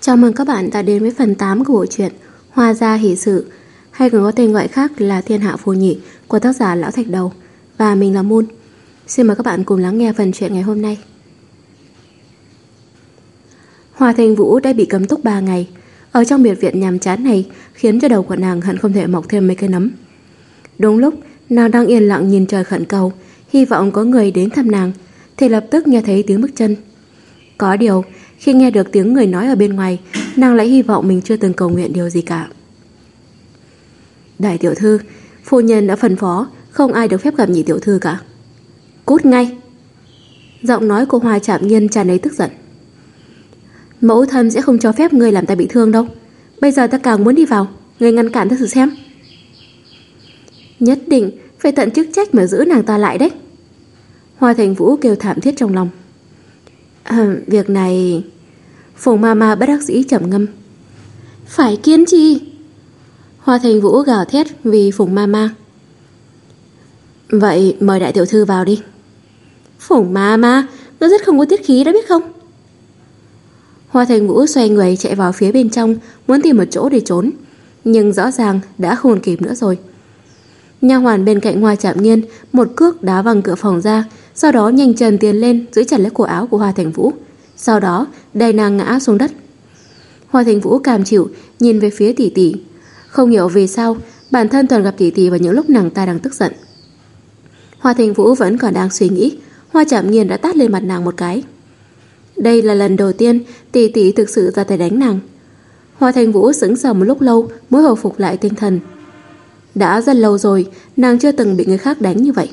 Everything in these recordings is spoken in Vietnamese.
Chào mừng các bạn đã đến với phần 8 của bộ truyện Hoa gia hỷ sự hay còn có tên gọi khác là Thiên hạ phù nhị của tác giả Lão Thạch Đầu và mình là Moon. Xin mời các bạn cùng lắng nghe phần truyện ngày hôm nay. Hoa Thành Vũ đã bị cấm túc 3 ngày. Ở trong biệt viện nhàm chán này khiến cho đầu của nàng hận không thể mọc thêm mấy cái nấm. Đúng lúc nàng đang yên lặng nhìn trời khẩn cầu, hy vọng có người đến thăm nàng, thì lập tức nghe thấy tiếng bước chân. Có điều, khi nghe được tiếng người nói ở bên ngoài, nàng lại hy vọng mình chưa từng cầu nguyện điều gì cả. Đại tiểu thư, phu nhân đã phân phó, không ai được phép gặp nhị tiểu thư cả. Cút ngay! Giọng nói của Hoa Trạm Nhiên tràn đầy tức giận. Mẫu thân sẽ không cho phép người làm ta bị thương đâu. Bây giờ ta càng muốn đi vào, người ngăn cản ta thử xem. Nhất định phải tận chức trách mà giữ nàng ta lại đấy. Hoa Thành Vũ kêu thảm thiết trong lòng. À, việc này... Phùng ma ma bất đắc dĩ chậm ngâm. Phải kiên trì. Hoa Thành Vũ gào thét vì Phùng ma ma. Vậy mời đại tiểu thư vào đi. Phùng ma ma, nó rất không có tiết khí đã biết không? Hoa Thành Vũ xoay người chạy vào phía bên trong, muốn tìm một chỗ để trốn. Nhưng rõ ràng đã không kịp nữa rồi. Nha hoàn bên cạnh Hoa Trạm Nghiên một cước đá văng cửa phòng ra, sau đó nhanh chân tiến lên giữ chặt lấy cổ áo của Hoa Thành Vũ. Sau đó đẩy nàng ngã xuống đất. Hoa Thành Vũ cam chịu nhìn về phía tỷ tỷ. Không hiểu vì sao bản thân toàn gặp tỷ tỷ vào những lúc nàng ta đang tức giận. Hoa Thành Vũ vẫn còn đang suy nghĩ, Hoa Trạm Nhiên đã tát lên mặt nàng một cái. Đây là lần đầu tiên tỷ tỷ thực sự ra tay đánh nàng. Hoa Thành Vũ sững sờ một lúc lâu mới hồi phục lại tinh thần. Đã rất lâu rồi, nàng chưa từng bị người khác đánh như vậy.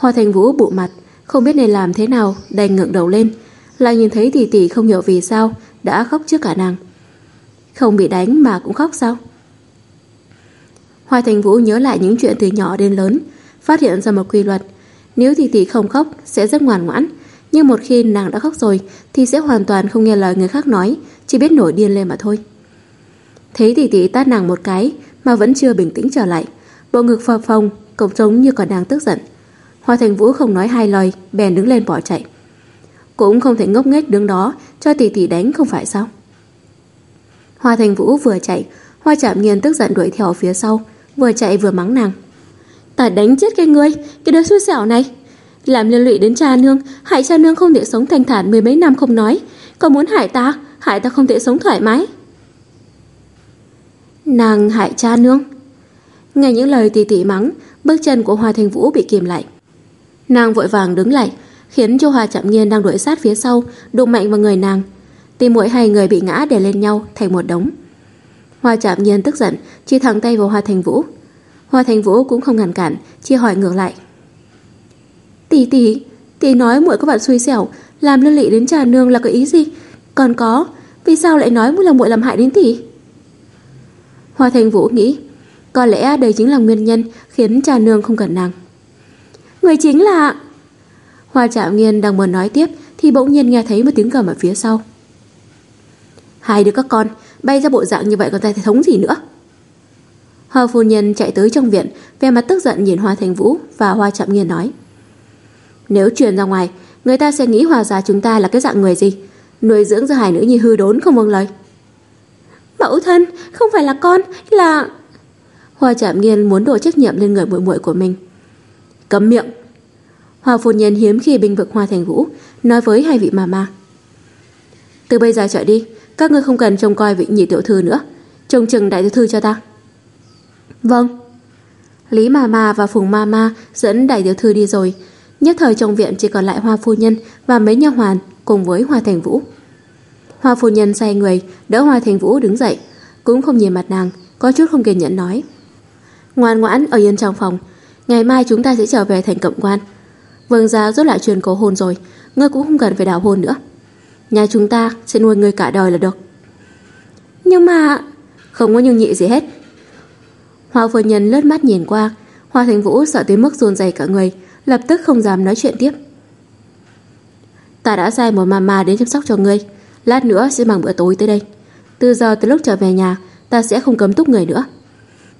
Hoa Thành Vũ bụ mặt, không biết nên làm thế nào, đành ngẩng đầu lên, lại nhìn thấy tỷ tỷ không hiểu vì sao đã khóc trước cả nàng. Không bị đánh mà cũng khóc sao? Hoa Thành Vũ nhớ lại những chuyện từ nhỏ đến lớn, phát hiện ra một quy luật, nếu tỷ tỷ không khóc sẽ rất ngoan ngoãn, nhưng một khi nàng đã khóc rồi thì sẽ hoàn toàn không nghe lời người khác nói, chỉ biết nổi điên lên mà thôi. Thấy tỷ tỷ tát nàng một cái mà vẫn chưa bình tĩnh trở lại, bộ ngực phập phồng, cổng trống như còn đang tức giận. Hoa Thành Vũ không nói hai lời, bèn đứng lên bỏ chạy. Cũng không thể ngốc nghếch đứng đó cho tỷ tỷ đánh không phải sao? Hoa Thành Vũ vừa chạy, Hoa Trạm Nghiên tức giận đuổi theo phía sau, vừa chạy vừa mắng nàng. Ta đánh chết cái ngươi, cái đứa xui xẻo này. Làm liên lụy đến cha nương, hại cha nương không thể sống thanh thản mười mấy năm không nói, còn muốn hại ta, hại ta không thể sống thoải mái. Nàng hại cha nương. Nghe những lời tỷ tỷ mắng, bước chân của Hoa Thành Vũ bị kìm lại. Nàng vội vàng đứng lại, khiến cho Hoa Trạm Nghiên đang đuổi sát phía sau, đụng mạnh vào người nàng. Tim mỗi hai người bị ngã đè lên nhau thành một đống. Hoa Trạm Nghiên tức giận, chỉ thẳng tay vào Hoa Thành Vũ. Hoa Thành Vũ cũng không ngăn cản, chỉ hỏi ngược lại. Tỷ tỷ, tỷ nói muội có bạn xui xẻo, làm liên lụy đến trà nương là có ý gì? Còn có, vì sao lại nói muội là muội làm hại đến tỷ? Hoa Thành Vũ nghĩ, có lẽ đây chính là nguyên nhân khiến trà nương không cần nàng. Người chính là... Hoa Trạm Nghiên đang muốn nói tiếp thì bỗng nhiên nghe thấy một tiếng gầm ở phía sau. Hai đứa các con bay ra bộ dạng như vậy còn tay thể thống gì nữa? Hoa phu nhân chạy tới trong viện, vẻ mặt tức giận nhìn Hoa Thành Vũ và Hoa Trạm Nghiên nói. Nếu truyền ra ngoài, người ta sẽ nghĩ Hoa gia chúng ta là cái dạng người gì? Nuôi dưỡng ra hài nữ nhi hư đốn không vâng lời. Mẫu thân, không phải là con, là... Hoa Trạm Nghiên muốn đổ trách nhiệm lên người muội muội của mình. Cấm miệng. Hoa phu nhân hiếm khi bình vực Hoa Thành Vũ, nói với hai vị mà ma. Từ bây giờ trở đi, các ngươi không cần trông coi vị nhị tiểu thư nữa, trông chừng đại tiểu thư cho ta. Vâng. Lý mà ma và Phùng ma ma dẫn đại tiểu thư đi rồi, nhất thời trong viện chỉ còn lại Hoa phu nhân và mấy nha hoàn cùng với Hoa Thành Vũ. Hoa phu nhân xoay người, đỡ Hoa Thành Vũ đứng dậy, cũng không nhìn mặt nàng, có chút không kiên nhẫn nói. Ngoan ngoãn ở yên trong phòng, ngày mai chúng ta sẽ trở về thành cẩm quan. Vương gia rốt lại truyền cầu hôn rồi, ngươi cũng không cần phải đào hôn nữa. Nhà chúng ta sẽ nuôi ngươi cả đời là được. Nhưng mà... Không có nhường nhị gì hết. Hoa phu nhân lướt mắt nhìn qua, Hoa Thành Vũ sợ tới mức run rẩy cả người, lập tức không dám nói chuyện tiếp. Ta đã sai một mama đến chăm sóc cho ngươi, lát nữa sẽ mang bữa tối tới đây. Từ giờ tới lúc trở về nhà, ta sẽ không cấm túc người nữa.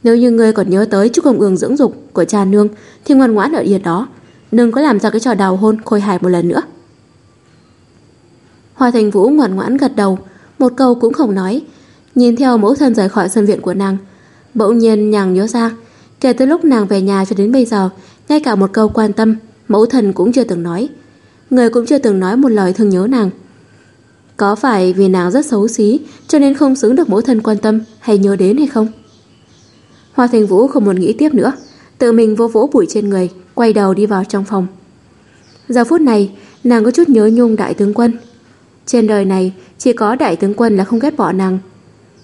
Nếu như ngươi còn nhớ tới chút công ương dưỡng dục của cha nương thì ngoan ngoãn ở yên đó, đừng có làm ra cái trò đào hôn khôi hài một lần nữa. Hoa Thành Vũ ngoan ngoãn gật đầu, một câu cũng không nói, nhìn theo mẫu thân rời khỏi sân viện của nàng. Bỗng nhiên nhàng nhớ ra, kể từ lúc nàng về nhà cho đến bây giờ, ngay cả một câu quan tâm, mẫu thân cũng chưa từng nói. Người cũng chưa từng nói một lời thương nhớ nàng. Có phải vì nàng rất xấu xí cho nên không xứng được mẫu thân quan tâm hay nhớ đến hay không? Hoa Thành Vũ không muốn nghĩ tiếp nữa, tự mình vô vỗ bụi trên người, quay đầu đi vào trong phòng. Giờ phút này, nàng có chút nhớ nhung đại tướng quân. Trên đời này, chỉ có đại tướng quân là không ghét bỏ nàng.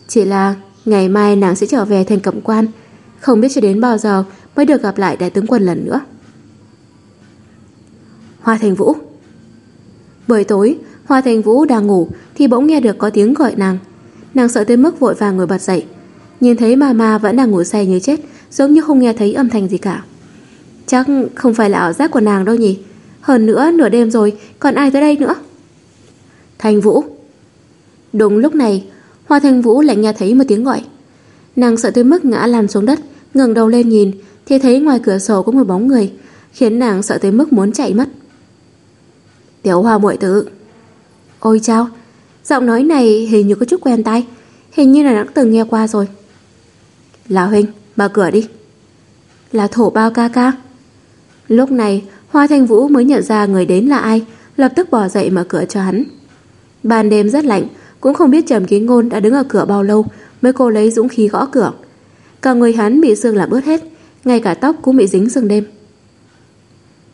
Chỉ là ngày mai nàng sẽ trở về thành cẩm quan, không biết cho đến bao giờ mới được gặp lại đại tướng quân lần nữa. Hoa Thành Vũ Buổi tối, Hoa Thành Vũ đang ngủ thì bỗng nghe được có tiếng gọi nàng. Nàng sợ tới mức vội vàng ngồi bật dậy. Nhìn thấy Mama vẫn đang ngủ say như chết, giống như không nghe thấy âm thanh gì cả. Chắc không phải là ảo giác của nàng đâu nhỉ? Hơn nữa nửa đêm rồi, còn ai tới đây nữa? Thanh Vũ. Đúng lúc này, Hoa Thanh Vũ lại nghe thấy một tiếng gọi. Nàng sợ tới mức ngã lăn xuống đất, ngẩng đầu lên nhìn thì thấy ngoài cửa sổ có một bóng người, khiến nàng sợ tới mức muốn chạy mất. Tiểu Hoa muội tử. Ôi chao, giọng nói này hình như có chút quen tai, hình như là đã từng nghe qua rồi. Là huynh, mở cửa đi. Là thổ bao ca ca. Lúc này, Hoa Thanh Vũ mới nhận ra người đến là ai, lập tức bỏ dậy mở cửa cho hắn. Ban đêm rất lạnh, cũng không biết Trầm Ký Ngôn đã đứng ở cửa bao lâu mới cô lấy dũng khí gõ cửa. Cả người hắn bị sương làm ướt hết, ngay cả tóc cũng bị dính sương đêm.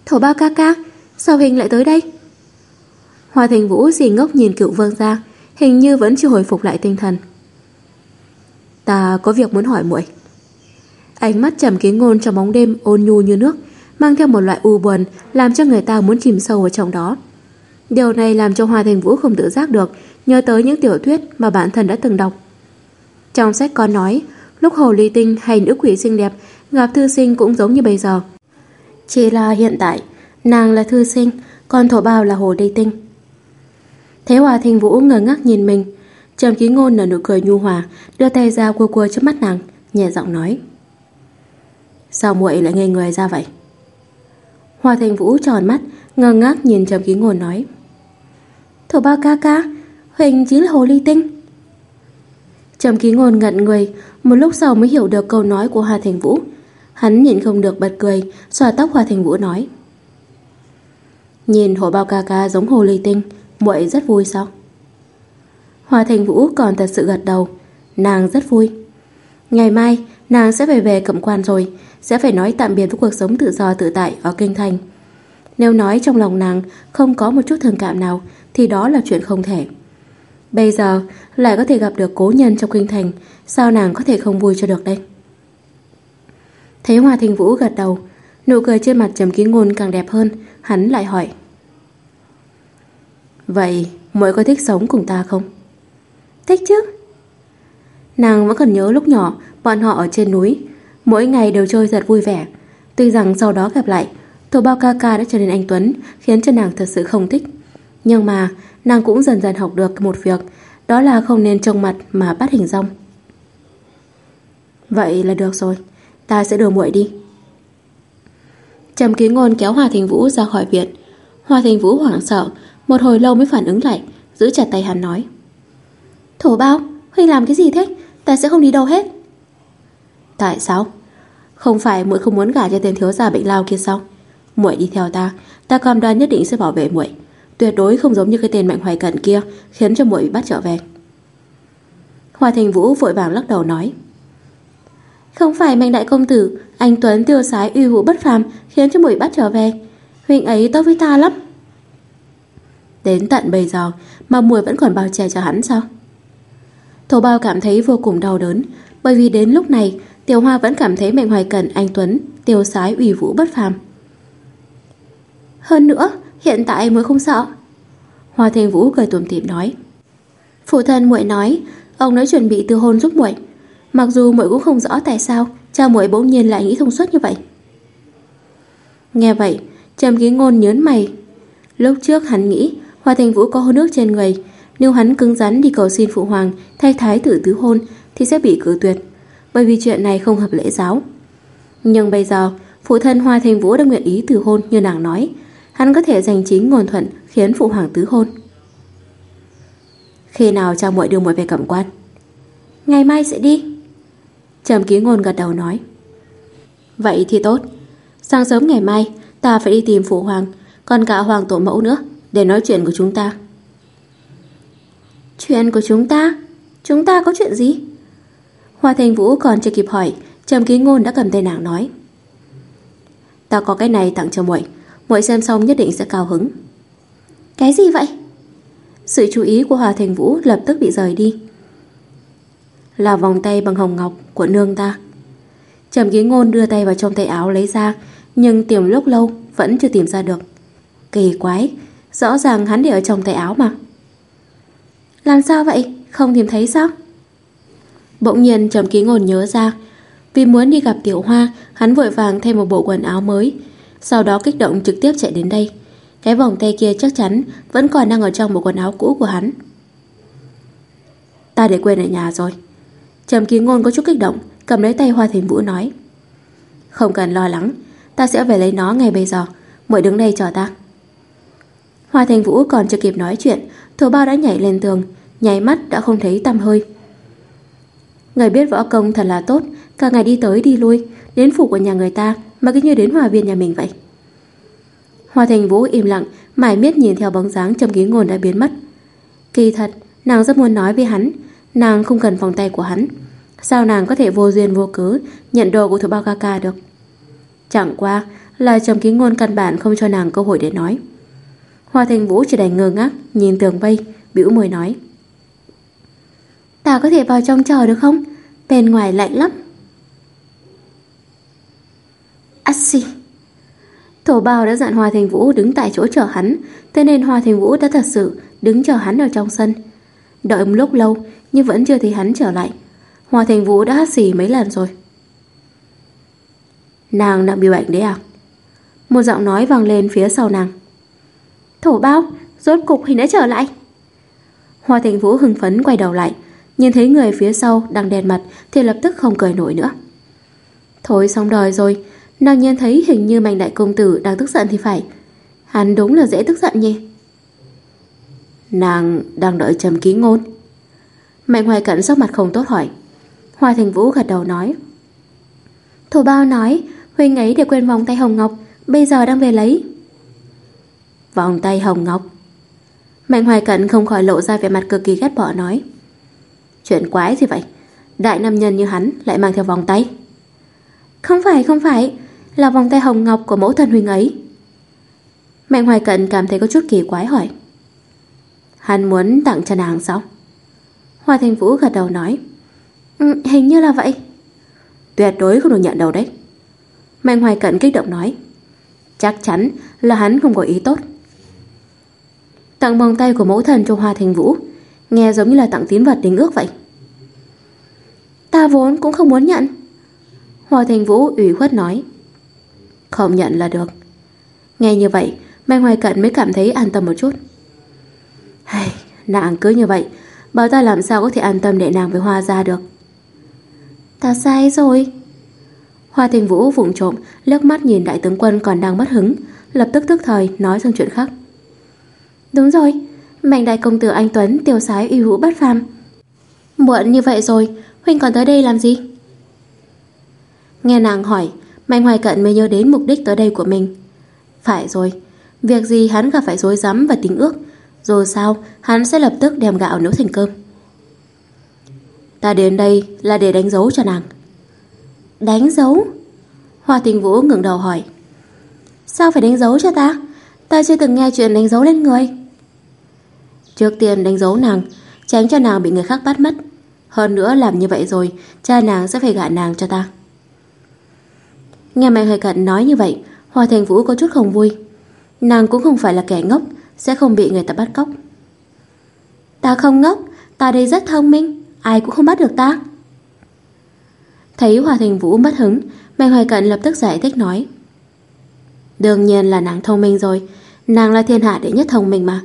Thổ bao ca ca, sao hình lại tới đây? Hoa Thành Vũ xì ngốc nhìn cựu vương ra, hình như vẫn chưa hồi phục lại tinh thần. Ta có việc muốn hỏi muội. Ánh mắt trầm ký ngôn trong bóng đêm ôn nhu như nước, mang theo một loại u buồn làm cho người ta muốn chìm sâu vào trong đó. Điều này làm cho Hoa Thành Vũ không tự giác được nhớ tới những tiểu thuyết mà bản thân đã từng đọc. Trong sách có nói, lúc hồ ly tinh hay nữ quỷ xinh đẹp gặp thư sinh cũng giống như bây giờ. Chỉ là hiện tại, nàng là thư sinh, còn thổ bao là hồ ly tinh. Thế Hoa Thành Vũ ngờ ngác nhìn mình, Trầm Ký Ngôn nở nụ cười nhu hòa, đưa tay ra cua cua trước mắt nàng, nhẹ giọng nói: "Sao muội lại ngây người ra vậy?" Hoa Thành Vũ tròn mắt, ngơ ngác nhìn Trầm Ký Ngôn nói: "Thổ bao ca ca, Huỳnh chính là hồ ly tinh." Trầm Ký Ngôn ngẩn người, một lúc sau mới hiểu được câu nói của Hoa Thành Vũ. Hắn nhịn không được bật cười, xòa tóc Hoa Thành Vũ nói: "Nhìn hồ bao ca ca giống hồ ly tinh, muội rất vui sao?" Hoa Thành Vũ còn thật sự gật đầu, nàng rất vui. Ngày mai, nàng sẽ về về cẩm quan rồi, sẽ phải nói tạm biệt với cuộc sống tự do tự tại ở kinh thành. Nếu nói trong lòng nàng không có một chút thương cảm nào thì đó là chuyện không thể. Bây giờ lại có thể gặp được cố nhân trong kinh thành, sao nàng có thể không vui cho được đây? Thấy Hoa Thành Vũ gật đầu, nụ cười trên mặt Trầm Ký Ngôn càng đẹp hơn, hắn lại hỏi: "Vậy, mỗi có thích sống cùng ta không?" Thích chứ? Nàng vẫn còn nhớ lúc nhỏ, Bọn họ ở trên núi. Mỗi ngày đều chơi thật vui vẻ. Tuy rằng sau đó gặp lại Thổ bao ca ca đã trở nên anh Tuấn, Khiến cho nàng thật sự không thích. Nhưng mà, nàng cũng dần dần học được một việc, Đó là không nên trông mặt mà bắt hình rong Vậy là được rồi, Ta sẽ đưa muội đi. Trầm ký ngôn kéo Hòa Thành Vũ ra khỏi viện. Hòa Thành Vũ hoảng sợ, Một hồi lâu mới phản ứng lại, Giữ chặt tay hắn nói. Thổ bao, Huynh làm cái gì thế? Ta sẽ không đi đâu hết. Tại sao? Không phải muội không muốn gả cho tên thiếu gia bệnh lao kia sao? Muội đi theo ta, ta cam đoan nhất định sẽ bảo vệ muội, tuyệt đối không giống như cái tên mạnh hoài cận kia khiến cho muội bị bắt trở về. Hoa Thành Vũ vội vàng lắc đầu nói: "Không phải mạnh đại công tử, anh Tuấn tiêu sái uy vũ bất phàm khiến cho muội bắt trở về, huynh ấy tốt với ta lắm." Đến tận bây giờ mà muội vẫn còn bao che cho hắn sao? Thổ bao cảm thấy vô cùng đau đớn, bởi vì đến lúc này, Tiểu Hoa vẫn cảm thấy Mạnh Hoài Cẩn anh Tuấn, tiêu sái ủy vũ bất phàm. Hơn nữa, hiện tại mới không sợ. Hoa Thanh Vũ cười tủm tỉm nói. Phụ thân muội nói, ông đã chuẩn bị từ hôn giúp muội. Mặc dù muội cũng không rõ tại sao cha muội bỗng nhiên lại nghĩ thông suốt như vậy. Nghe vậy, Trầm Ký Ngôn nhớn mày. Lúc trước hắn nghĩ Hoa Thành Vũ có hôn nước trên người, nếu hắn cứng rắn đi cầu xin phụ hoàng thay thái tử tứ hôn thì sẽ bị cử tuyệt, bởi vì chuyện này không hợp lễ giáo. Nhưng bây giờ, phụ thân Hoa Thành Vũ đã nguyện ý từ hôn như nàng nói, hắn có thể giành chính ngôn thuận khiến phụ hoàng tứ hôn. Khi nào cha muội đưa muội về cẩm quan? Ngày mai sẽ đi. Trầm ký ngôn gật đầu nói. Vậy thì tốt. Sáng sớm ngày mai ta phải đi tìm phụ hoàng Còn cả hoàng tổ mẫu nữa Để nói chuyện của chúng ta. Chuyện của chúng ta? Chúng ta có chuyện gì? Hoa Thành Vũ còn chưa kịp hỏi, Trầm ký ngôn đã cầm tay nàng nói. Ta có cái này tặng cho muội muội xem xong nhất định sẽ cao hứng. Cái gì vậy? Sự chú ý của Hòa Thành Vũ lập tức bị rời đi. Là vòng tay bằng hồng ngọc của nương ta. Trầm ký ngôn đưa tay vào trong tay áo lấy ra, Nhưng tìm lúc lâu Vẫn chưa tìm ra được. Kỳ quái, Rõ ràng hắn để ở trong tay áo mà. Làm sao vậy? Không tìm thấy sao? Bỗng nhiên Trầm ký ngôn nhớ ra, Vì muốn đi gặp tiểu hoa, Hắn vội vàng thêm một bộ quần áo mới, Sau đó kích động trực tiếp chạy đến đây. Cái vòng tay kia chắc chắn Vẫn còn đang ở trong bộ quần áo cũ của hắn. Ta để quên ở nhà rồi. Trầm ký ngôn có chút kích động, Cầm lấy tay Hoa Thành Vũ nói, Không cần lo lắng, Ta sẽ về lấy nó ngay bây giờ Mọi đứng đây chờ ta. Hoa Thành Vũ còn chưa kịp nói chuyện Thổ bao đã nhảy lên tường Nháy mắt đã không thấy tăm hơi. Người biết võ công thật là tốt, Cả ngày đi tới đi lui, Đến phủ của nhà người ta Mà cứ như đến hòa viên nhà mình vậy. Hòa Thành Vũ im lặng, Mải miết nhìn theo bóng dáng trầm ký ngôn đã biến mất. Kỳ thật, Nàng rất muốn nói với hắn, Nàng không cần vòng tay của hắn. Sao nàng có thể vô duyên vô cớ Nhận đồ của thủ bao ca ca được? Chẳng qua là trầm ký ngôn căn bản Không cho nàng cơ hội để nói. Hoa Thành Vũ chỉ đành ngơ ngác, Nhìn tường vây, bĩu môi nói. Ta có thể vào trong chờ được không? Bên ngoài lạnh lắm. Assi Thổ bào đã dặn Hoa Thành Vũ đứng tại chỗ chờ hắn, Thế nên Hoa Thành Vũ đã thật sự Đứng chờ hắn ở trong sân. Đợi một lúc lâu, Nhưng vẫn chưa thấy hắn trở lại. Hoa Thành Vũ đã hát xì mấy lần rồi. Nàng đang bị bệnh đấy à? Một giọng nói vang lên phía sau nàng. Thổ bao, Rốt cục hình đã trở lại. Hoa Thành Vũ hưng phấn quay đầu lại, Nhìn thấy người phía sau đang đèn mặt Thì lập tức không cười nổi nữa. Thôi xong đời rồi, Nàng nhiên thấy hình như mạnh đại công tử đang tức giận thì phải. Hắn đúng là dễ tức giận nhỉ. Nàng đang đợi trầm ký ngôn. Mạnh hoài cận sắc mặt không tốt hỏi. Hoa Thành Vũ gật đầu nói. Thổ bao nói Huynh ấy để quên vòng tay Hồng Ngọc, Bây giờ đang về lấy. Vòng tay Hồng Ngọc. Mạnh hoài cận không khỏi lộ ra vẻ mặt cực kỳ ghét bỏ nói Chuyện quái gì vậy? Đại nam nhân như hắn lại mang theo vòng tay. Không phải không phải Là vòng tay hồng ngọc của mẫu thân huynh ấy. Mạnh hoài cận cảm thấy có chút kỳ quái hỏi Hắn muốn tặng cho nàng sao? Hoa Thành Vũ gật đầu nói ừ, Hình như là vậy. Tuyệt đối không được nhận đầu đấy. Mạnh hoài cận kích động nói Chắc chắn là hắn không có ý tốt. Tặng vòng tay của mẫu thần cho Hoa Thành Vũ. Nghe giống như là tặng tín vật đính ước vậy. Ta vốn cũng không muốn nhận. Hoa Thành Vũ ủy khuất nói. Không nhận là được. Nghe như vậy Mai Hoài Cận mới cảm thấy an tâm một chút. Hay, Nàng cứ như vậy Bảo ta làm sao có thể an tâm để nàng với Hoa ra được? Ta sai rồi. Hoa Thành Vũ vụng trộm liếc mắt nhìn đại tướng quân còn đang mất hứng Lập tức tức thời nói sang chuyện khác. Đúng rồi Mạnh đại công tử anh Tuấn tiêu sái uy vũ bất phàm. Muộn như vậy rồi, huynh còn tới đây làm gì? Nghe nàng hỏi, Mạnh Hoài Cận mới nhớ đến mục đích tới đây của mình. Phải rồi, việc gì hắn gặp phải rối rắm và tính ước, rồi sao hắn sẽ lập tức đem gạo nấu thành cơm. Ta đến đây là để đánh dấu cho nàng. Đánh dấu? Hoa Tình Vũ ngẩng đầu hỏi. Sao phải đánh dấu cho ta? Ta chưa từng nghe chuyện đánh dấu lên người. Trước tiên đánh dấu nàng, Tránh cho nàng bị người khác bắt mất. Hơn nữa làm như vậy rồi, Cha nàng sẽ phải gả nàng cho ta. Nghe mẹ hơi cận nói như vậy hòa Thành Vũ có chút không vui. Nàng cũng không phải là kẻ ngốc, Sẽ không bị người ta bắt cóc. Ta không ngốc, Ta đây rất thông minh, Ai cũng không bắt được ta. Thấy hòa Thành Vũ mất hứng, Mẹ Hoài Cận lập tức giải thích nói. Đương nhiên là nàng thông minh rồi, Nàng là thiên hạ đệ nhất thông minh mà.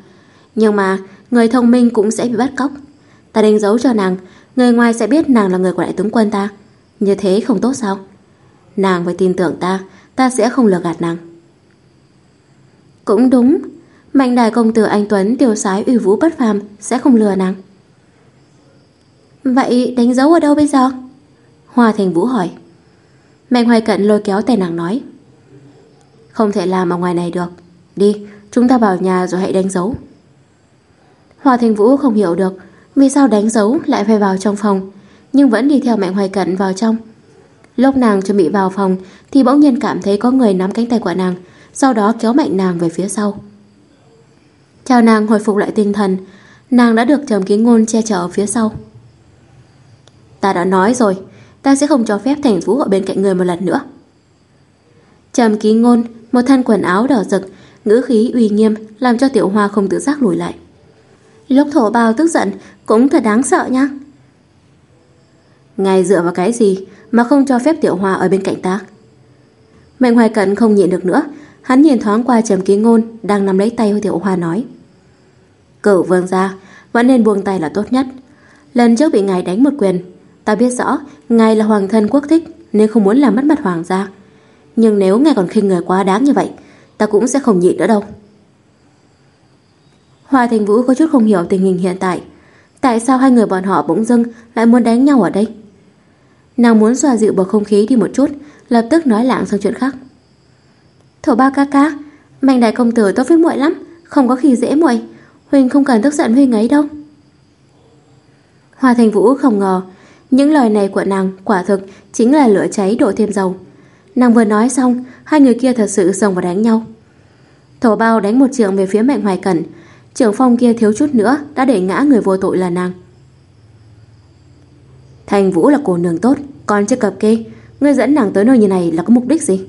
Nhưng mà người thông minh cũng sẽ bị bắt cóc. Ta đánh dấu cho nàng, người ngoài sẽ biết nàng là người của đại tướng quân ta. Như thế không tốt sao? Nàng phải tin tưởng ta, ta sẽ không lừa gạt nàng. Cũng đúng, mạnh đài công tử anh Tuấn tiêu sái uy vũ bất phàm sẽ không lừa nàng. Vậy đánh dấu ở đâu bây giờ? Hoa Thành Vũ hỏi. Mạnh Hoài Cận lôi kéo tay nàng nói. Không thể làm ở ngoài này được. Đi, chúng ta vào nhà rồi hãy đánh dấu. Hoa Thành Vũ không hiểu được vì sao đánh dấu lại phải vào trong phòng, nhưng vẫn đi theo Mạnh Hoài Cận vào trong. Lúc nàng chuẩn bị vào phòng thì bỗng nhiên cảm thấy có người nắm cánh tay của nàng, sau đó kéo mạnh nàng về phía sau. Chào nàng hồi phục lại tinh thần, nàng đã được Trầm Ký Ngôn che chở ở phía sau. Ta đã nói rồi, ta sẽ không cho phép Thành Vũ ở bên cạnh người một lần nữa. Trầm Ký Ngôn, một thân quần áo đỏ rực, ngữ khí uy nghiêm làm cho Tiểu Hoa không tự giác lùi lại. Lúc thổ bao tức giận cũng thật đáng sợ nha. Ngài dựa vào cái gì mà không cho phép Tiểu Hoa ở bên cạnh ta? Mạnh Hoài Cận không nhịn được nữa, hắn nhìn thoáng qua Trầm Ký Ngôn đang nắm lấy tay Tiểu Hoa nói. Cửu vương gia Vẫn nên buông tay là tốt nhất Lần trước bị ngài đánh một quyền Ta biết rõ ngài là hoàng thân quốc thích Nên không muốn làm mất mặt hoàng gia Nhưng nếu ngài còn khinh người quá đáng như vậy Ta cũng sẽ không nhịn nữa đâu Hoa Thành Vũ có chút không hiểu tình hình hiện tại. Tại sao hai người bọn họ bỗng dưng Lại muốn đánh nhau ở đây? Nàng muốn xoa dịu bầu không khí đi một chút, Lập tức nói lạng sang chuyện khác. Thổ ba ca ca, Mạnh đại công tử tốt với muội lắm, Không có khi dễ muội. Huynh không cần tức giận Huynh ấy đâu. Hoa Thành Vũ không ngờ, Những lời này của nàng quả thực Chính là lửa cháy đổ thêm dầu. Nàng vừa nói xong, Hai người kia thật sự xông vào đánh nhau. Thổ bao đánh một trường về phía Mạnh Hoài Cẩn Trưởng phong kia thiếu chút nữa Đã để ngã người vô tội là nàng Thành Vũ là cô nương tốt Còn chưa cập kê Ngươi dẫn nàng tới nơi như này là có mục đích gì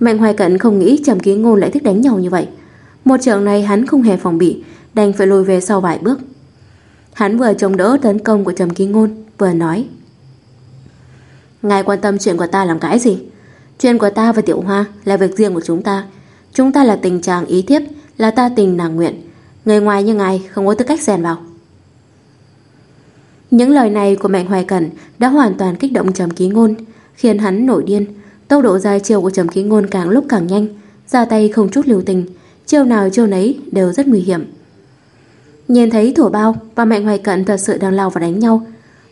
Mạnh Hoài Cận không nghĩ Trầm Ký Ngôn lại thích đánh nhau như vậy một trường này hắn không hề phòng bị, đành phải lùi về sau vài bước. Hắn vừa chống đỡ tấn công của Trầm Ký Ngôn, vừa nói. Ngài quan tâm chuyện của ta làm cái gì? Chuyện của ta và Tiểu Hoa là việc riêng của chúng ta. Chúng ta là tình chàng ý thiếp, là ta tình nàng nguyện. Người ngoài như ngài không có tư cách xen vào. Những lời này của Mạnh Hoài Cẩn đã hoàn toàn kích động Trầm Ký Ngôn, khiến hắn nổi điên. Tốc độ dài chiều của Trầm Ký Ngôn càng lúc càng nhanh, ra tay không chút lưu tình, chiêu nào chiêu nấy đều rất nguy hiểm. Nhìn thấy Thổ Bao và Mạnh Hoài Cận thật sự đang lao vào đánh nhau,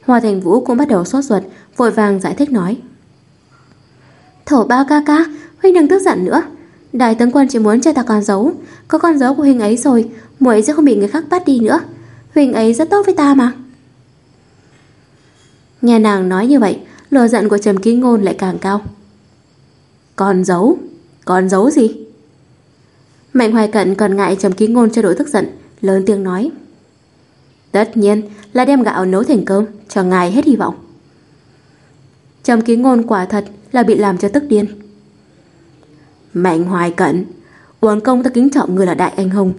Hoa Thành Vũ cũng bắt đầu sốt ruột, vội vàng giải thích nói. Thổ Bao ca ca, Huynh đừng tức giận nữa. Đại tướng quân chỉ muốn cho ta con dấu, có con dấu của Huynh ấy rồi, muội sẽ không bị người khác bắt đi nữa. Huynh ấy rất tốt với ta mà. Nghe nàng nói như vậy, Lừa giận của Trầm Ký Ngôn lại càng cao. Con dấu? Con dấu gì? Mạnh Hoài Cận còn ngại Trầm Ký Ngôn cho đổi tức giận, lớn tiếng nói. Tất nhiên là đem gạo nấu thành cơm, cho ngài hết hy vọng. Trầm Ký Ngôn quả thật là bị làm cho tức điên. Mạnh Hoài Cận, uống công ta kính trọng ngươi là đại anh hùng.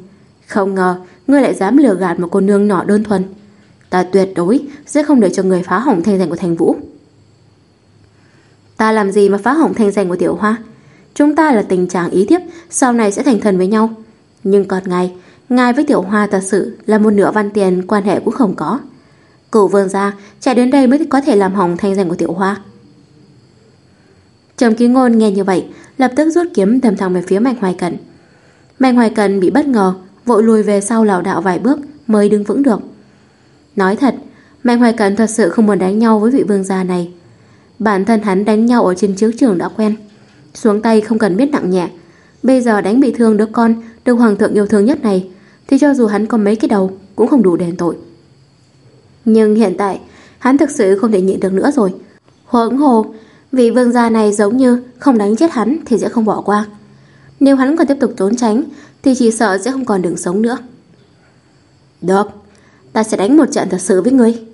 Không ngờ ngươi lại dám lừa gạt một cô nương nhỏ đơn thuần. Ta tuyệt đối sẽ không để cho người phá hỏng thanh danh của Thành Vũ. Ta làm gì mà phá hỏng thanh danh của Tiểu Hoa? Chúng ta là tình trạng ý thiếp Sau này sẽ thành thần với nhau Nhưng còn ngài Ngài với Tiểu Hoa thật sự là một nửa văn tiền quan hệ cũng không có Cửu vương gia chạy đến đây mới có thể làm hỏng thanh danh của Tiểu Hoa Trầm ký ngôn nghe như vậy Lập tức rút kiếm thầm thẳng về phía Mạnh Hoài Cận Mạnh Hoài Cận bị bất ngờ Vội lùi về sau lảo đạo vài bước Mới đứng vững được Nói thật Mạnh Hoài Cận thật sự không muốn đánh nhau với vị vương gia này Bản thân hắn đánh nhau ở trên chiếu trường đã quen xuống tay không cần biết nặng nhẹ. Bây giờ đánh bị thương đứa con được hoàng thượng yêu thương nhất này, thì cho dù hắn có mấy cái đầu cũng không đủ đền tội. Nhưng hiện tại, hắn thực sự không thể nhịn được nữa rồi. Huống hồ, vị vương gia này giống như không đánh chết hắn thì sẽ không bỏ qua. Nếu hắn còn tiếp tục trốn tránh, thì chỉ sợ sẽ không còn đường sống nữa. Được, ta sẽ đánh một trận thật sự với ngươi.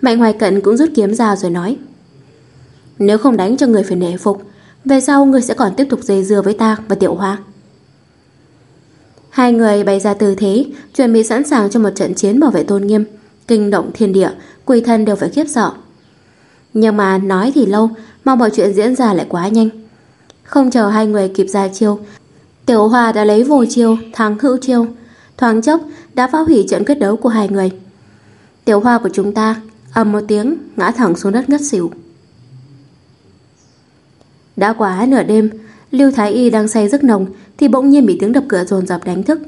Mạnh Hoài Cận cũng rút kiếm ra rồi nói. Nếu không đánh cho người phải nể phục, về sau người sẽ còn tiếp tục dây dưa với ta và Tiểu Hoa Hai người bày ra tư thế Chuẩn bị sẵn sàng cho một trận chiến bảo vệ tôn nghiêm Kinh động thiên địa Quỳ thân đều phải khiếp sợ nhưng mà nói thì lâu Mong mọi chuyện diễn ra lại quá nhanh Không chờ hai người kịp ra chiêu Tiểu Hoa đã lấy vô chiêu Thắng hữu chiêu Thoáng chốc đã phá hủy trận kết đấu của hai người Tiểu Hoa của chúng ta ầm một tiếng ngã thẳng xuống đất ngất xỉu đã quá nửa đêm, Lưu Thái Y đang say giấc nồng thì bỗng nhiên bị tiếng đập cửa dồn dập đánh thức.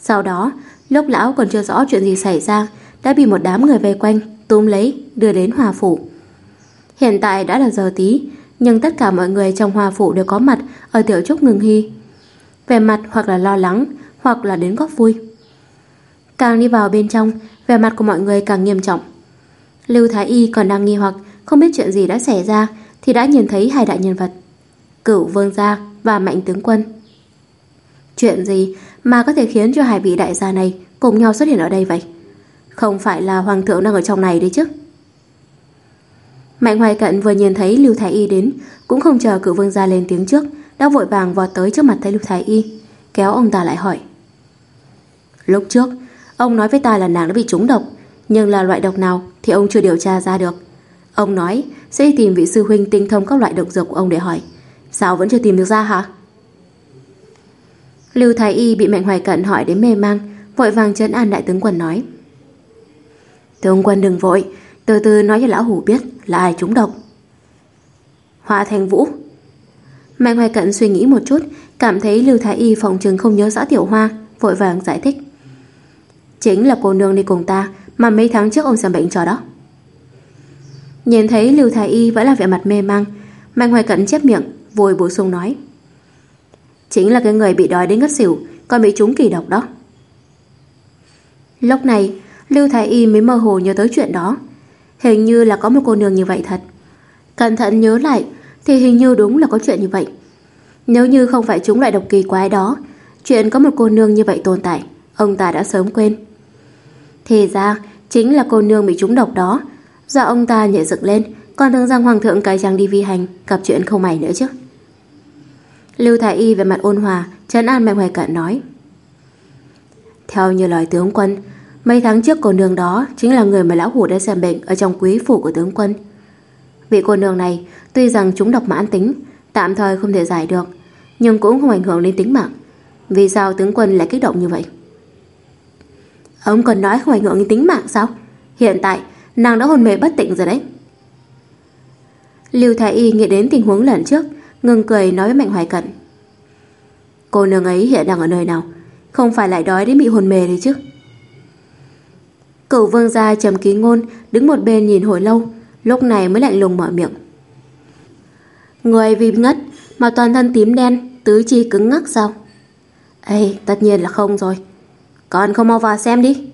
Sau đó, lúc lão còn chưa rõ chuyện gì xảy ra đã bị một đám người vây quanh, túm lấy, đưa đến hòa phủ. Hiện tại đã là giờ tí, nhưng tất cả mọi người trong hòa phủ đều có mặt ở tiểu trúc ngừng hy. Về mặt hoặc là lo lắng, hoặc là đến góp vui. Càng đi vào bên trong, vẻ mặt của mọi người càng nghiêm trọng. Lưu Thái Y còn đang nghi hoặc không biết chuyện gì đã xảy ra thì đã nhìn thấy hai đại nhân vật. Cửu Vương Gia và Mạnh Tướng Quân. Chuyện gì mà có thể khiến cho hai vị đại gia này cùng nhau xuất hiện ở đây vậy? Không phải là Hoàng thượng đang ở trong này đấy chứ? Mạnh Hoài Cận vừa nhìn thấy Lưu Thái Y đến, cũng không chờ cựu vương gia lên tiếng trước, đã vội vàng vọt tới trước mặt thấy Lưu Thái Y, kéo ông ta lại hỏi. Lúc trước, ông nói với ta là nàng đã bị trúng độc, nhưng là loại độc nào thì ông chưa điều tra ra được. Ông nói, sẽ tìm vị sư huynh tinh thông các loại độc dược của ông để hỏi. Sao vẫn chưa tìm được ra hả? Lưu Thái Y bị Mạnh Hoài Cận hỏi đến mê mang, Vội vàng chấn an đại tướng quân nói. Tướng quân đừng vội từ từ nói cho lão hủ biết là ai trúng độc. Hoa Thành Vũ. Mạnh Hoài Cận suy nghĩ một chút, Cảm thấy Lưu Thái Y phòng trừng không nhớ rõ tiểu hoa, Vội vàng giải thích. Chính là cô nương đi cùng ta, Mà mấy tháng trước ông xem bệnh cho đó. Nhìn thấy Lưu Thái Y vẫn là vẻ mặt mê mang Mạnh Hoài Cận chép miệng, Vội bổ sung nói. Chính là cái người bị đói đến ngất xỉu, Còn bị trúng kỳ độc đó. Lúc này, Lưu Thái Y mới mơ hồ nhớ tới chuyện đó. Hình như là có một cô nương như vậy thật. Cẩn thận nhớ lại, Thì hình như đúng là có chuyện như vậy. Nếu như không phải chúng loại độc kỳ quái đó, Chuyện có một cô nương như vậy tồn tại, Ông ta đã sớm quên. Thì ra, chính là cô nương bị trúng độc đó. Do ông ta nhảy dựng lên, Còn tưởng rằng hoàng thượng cài trang đi vi hành, Gặp chuyện không mày nữa chứ. Lưu Thái Y về mặt ôn hòa, Trấn an Mạnh Hoài Cận nói, Theo như lời tướng quân Mấy tháng trước cô nương đó Chính là người mà lão hủ đã xem bệnh Ở trong quý phủ của tướng quân. Vị cô nương này, tuy rằng chúng độc mãn tính, Tạm thời không thể giải được, Nhưng cũng không ảnh hưởng đến tính mạng. Vì sao tướng quân lại kích động như vậy? Ông còn nói không ảnh hưởng đến tính mạng sao? Hiện tại, nàng đã hôn mê bất tỉnh rồi đấy. Lưu Thái Y nghĩ đến tình huống lần trước, Ngừng cười nói với Mạnh Hoài Cận. Cô nương ấy hiện đang ở nơi nào? Không phải lại đói đến bị hôn mê đấy chứ? Cửu vương gia trầm ký ngôn, Đứng một bên nhìn hồi lâu, Lúc này mới lạnh lùng mở miệng. Người vì ngất Mà toàn thân tím đen, Tứ chi cứng ngắc sao? Ê, tất nhiên là không rồi. Còn không mau vào xem đi.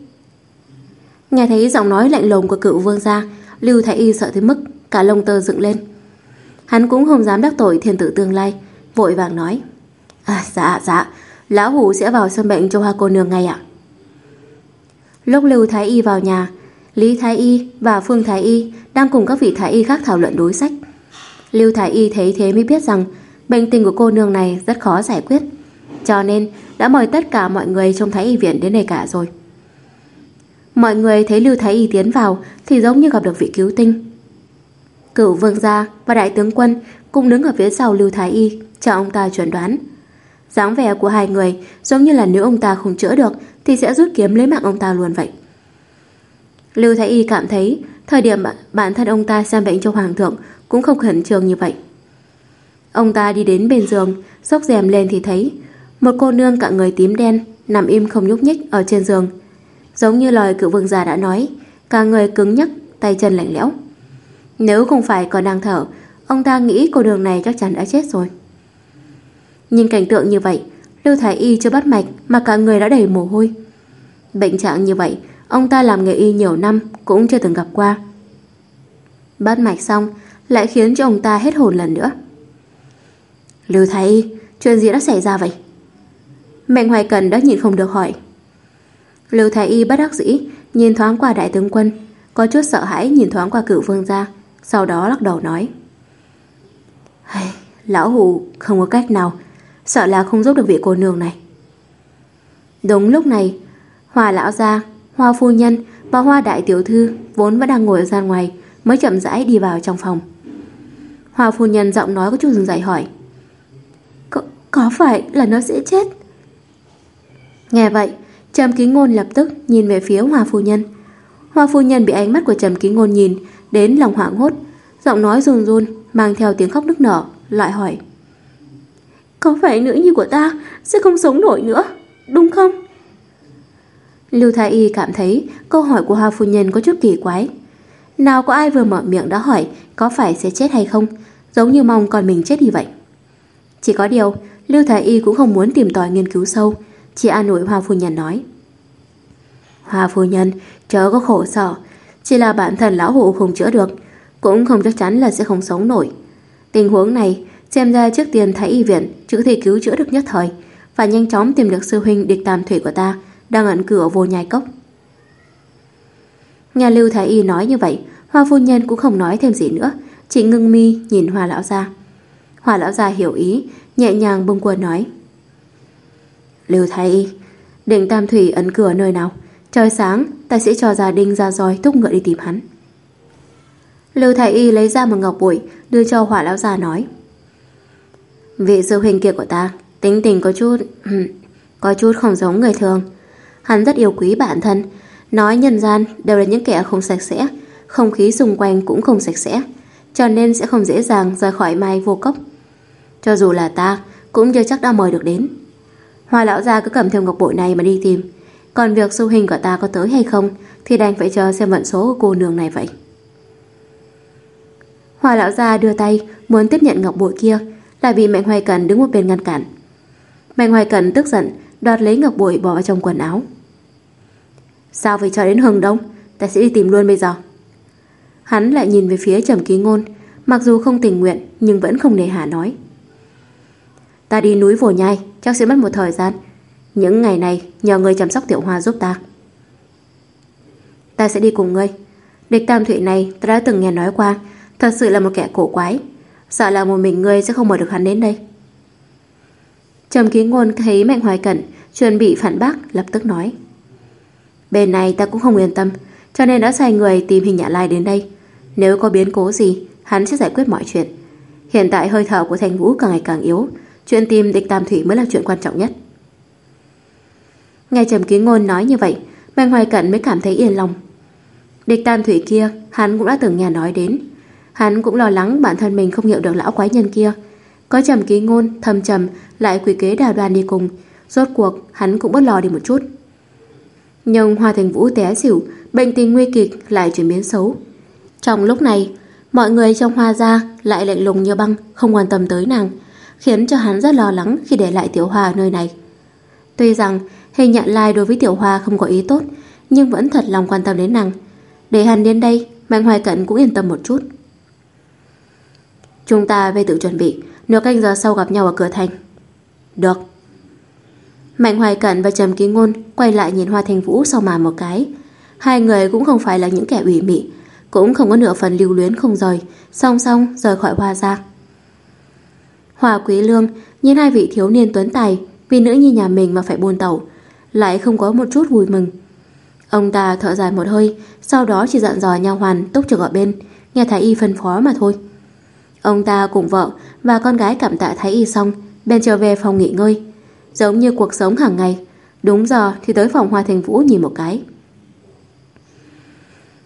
Nghe thấy giọng nói lạnh lùng của cựu vương gia, Lưu Thái Y sợ tới mức Cả lông tơ dựng lên. Hắn cũng không dám đắc tội thiên tử tương lai, Vội vàng nói À dạ dạ Lão hủ sẽ vào xem bệnh cho hoa cô nương ngay ạ. Lúc Lưu Thái Y vào nhà, Lý Thái Y và Phương Thái Y Đang cùng các vị Thái Y khác thảo luận đối sách. Lưu Thái Y thấy thế mới biết rằng Bệnh tình của cô nương này rất khó giải quyết, Cho nên đã mời tất cả mọi người trong Thái Y viện đến đây cả rồi. Mọi người thấy Lưu Thái Y tiến vào Thì giống như gặp được vị cứu tinh. Cửu vương gia và đại tướng quân cũng đứng ở phía sau Lưu Thái Y cho ông ta chuẩn đoán. dáng vẻ của hai người giống như là nếu ông ta không chữa được thì sẽ rút kiếm lấy mạng ông ta luôn vậy. Lưu Thái Y cảm thấy thời điểm bản thân ông ta xem bệnh cho Hoàng thượng cũng không khẩn trương như vậy. Ông ta đi đến bên giường, xốc rèm lên thì thấy một cô nương cả người tím đen nằm im không nhúc nhích ở trên giường. Giống như lời cựu vương già đã nói, cả người cứng nhắc, tay chân lạnh lẽo. Nếu không phải còn đang thở, ông ta nghĩ cô đường này chắc chắn đã chết rồi. Nhìn cảnh tượng như vậy, Lưu Thái Y chưa bắt mạch mà cả người đã đầy mồ hôi. Bệnh trạng như vậy, ông ta làm nghề y nhiều năm cũng chưa từng gặp qua. Bắt mạch xong, lại khiến cho ông ta hết hồn lần nữa. Lưu Thái Y, chuyện gì đã xảy ra vậy? Mệnh Hoài Cần đã nhìn không được hỏi. Lưu Thái Y bất đắc dĩ, nhìn thoáng qua đại tướng quân, có chút sợ hãi nhìn thoáng qua cựu vương gia. Sau đó lắc đầu nói hey, Lão hù không có cách nào Sợ là không giúp được vị cô nương này. Đúng lúc này Hoa lão gia, hoa phu nhân Và hoa đại tiểu thư Vốn vẫn đang ngồi ở gian ngoài Mới chậm rãi đi vào trong phòng. Hoa phu nhân giọng nói có chút dừng dậy hỏi có, có phải là nó sẽ chết? Nghe vậy Trầm ký ngôn lập tức nhìn về phía hoa phu nhân. Hoa phu nhân bị ánh mắt của Trầm ký ngôn nhìn đến lòng hoảng hốt, giọng nói run run, mang theo tiếng khóc nức nở, lại hỏi. Có phải nữ nhi của ta sẽ không sống nổi nữa, đúng không? Lưu Thái Y cảm thấy câu hỏi của Hoa Phu Nhân có chút kỳ quái. Nào có ai vừa mở miệng đã hỏi có phải sẽ chết hay không, giống như mong con mình chết đi vậy. Chỉ có điều, Lưu Thái Y cũng không muốn tìm tòi nghiên cứu sâu, chỉ an ủi Hoa Phu Nhân nói. Hoa Phu Nhân, chớ có khổ sở, chỉ là bản thân lão hụ không chữa được, cũng không chắc chắn là sẽ không sống nổi. Tình huống này, xem ra trước tiên Thái Y viện Chữ thể cứu chữa được nhất thời, và nhanh chóng tìm được sư huynh địch tam thủy của ta đang ẩn cửa vô nhai cốc. nhà Lưu Thái Y nói như vậy, Hoa phu nhân cũng không nói thêm gì nữa, chỉ ngưng mi nhìn Hoa lão gia. Hoa lão gia hiểu ý, nhẹ nhàng bông quần nói: "Lưu Thái Y, định Tam Thủy ấn cửa nơi nào? Trời sáng, ta sẽ cho gia đình ra roi thúc ngựa đi tìm hắn." Lưu Thái Y lấy ra một ngọc bụi, đưa cho Hoa lão gia nói: "Vị sư huynh kia của ta, tính tình có chút có chút không giống người thường." Hắn rất yêu quý bản thân. Nói nhân gian đều là những kẻ không sạch sẽ Không khí xung quanh cũng không sạch sẽ Cho nên sẽ không dễ dàng rời khỏi mai vô cốc. Cho dù là ta Cũng chưa chắc đã mời được đến. Hoa lão gia cứ cầm theo ngọc bội này mà đi tìm. Còn việc sư hình của ta có tới hay không Thì đành phải chờ xem vận số của cô nương này vậy. Hoa lão gia đưa tay Muốn tiếp nhận ngọc bội kia là bị Mạnh Hoài Cần đứng một bên ngăn cản. Mạnh Hoài Cần tức giận, Đoạt lấy ngọc bội bỏ vào trong quần áo. Sao phải chờ đến hừng đông? Ta sẽ đi tìm luôn bây giờ. Hắn lại nhìn về phía trầm ký ngôn, Mặc dù không tình nguyện, Nhưng vẫn không nề hà nói. Ta đi núi vồ nhai, Chắc sẽ mất một thời gian. Những ngày này, nhờ người chăm sóc tiểu hoa giúp ta. Ta sẽ đi cùng ngươi. Địch tam thụy này, ta đã từng nghe nói qua, Thật sự là một kẻ cổ quái. Sợ là một mình ngươi sẽ không mời được hắn đến đây. Trầm ký ngôn thấy Mạnh Hoài Cẩn chuẩn bị phản bác, lập tức nói. Bên này ta cũng không yên tâm, Cho nên đã sai người tìm hình nhã lai đến đây. Nếu có biến cố gì, Hắn sẽ giải quyết mọi chuyện. Hiện tại hơi thở của thành vũ càng ngày càng yếu, Chuyện tìm địch tam thủy mới là chuyện quan trọng nhất. Nghe Trầm Ký Ngôn nói như vậy, Mạnh Hoài Cận mới cảm thấy yên lòng. Địch tam thủy kia, Hắn cũng đã từng nghe nói đến. Hắn cũng lo lắng bản thân mình không hiểu được lão quái nhân kia Có Trầm Ký Ngôn thầm trầm Lại quỷ kế đào đoàn đi cùng Rốt cuộc hắn cũng bớt lo đi một chút nhưng Hoa Thành Vũ té xỉu, bệnh tình nguy kịch lại chuyển biến xấu. Trong lúc này, mọi người trong Hoa gia lại lạnh lùng như băng, không quan tâm tới nàng, khiến cho hắn rất lo lắng khi để lại Tiểu Hoa ở nơi này. Tuy rằng hình nhận lai đối với Tiểu Hoa không có ý tốt, nhưng vẫn thật lòng quan tâm đến nàng. Để hắn đến đây, Mạnh Hoài Cận cũng yên tâm một chút. Chúng ta về tự chuẩn bị, nửa canh giờ sau gặp nhau ở cửa thành. Được. Mạnh Hoài Cận và Trầm Ký Ngôn quay lại nhìn Hoa Thành Vũ sau mà một cái. Hai người cũng không phải là những kẻ ủy mị, cũng không có nửa phần lưu luyến không rời, song song rời khỏi Hoa ra. Hoa Quý Lương nhìn hai vị thiếu niên tuấn tài vì nữ nhi nhà mình mà phải buôn tẩu, lại không có một chút vui mừng. Ông ta thở dài một hơi, sau đó chỉ dặn dò nha hoàn túc trực ở bên, nghe Thái Y phân phó mà thôi. Ông ta cùng vợ và con gái cảm tạ Thái Y xong, bên trở về phòng nghỉ ngơi, giống như cuộc sống hàng ngày. Đúng giờ thì tới phòng Hoa Thành Vũ nhìn một cái.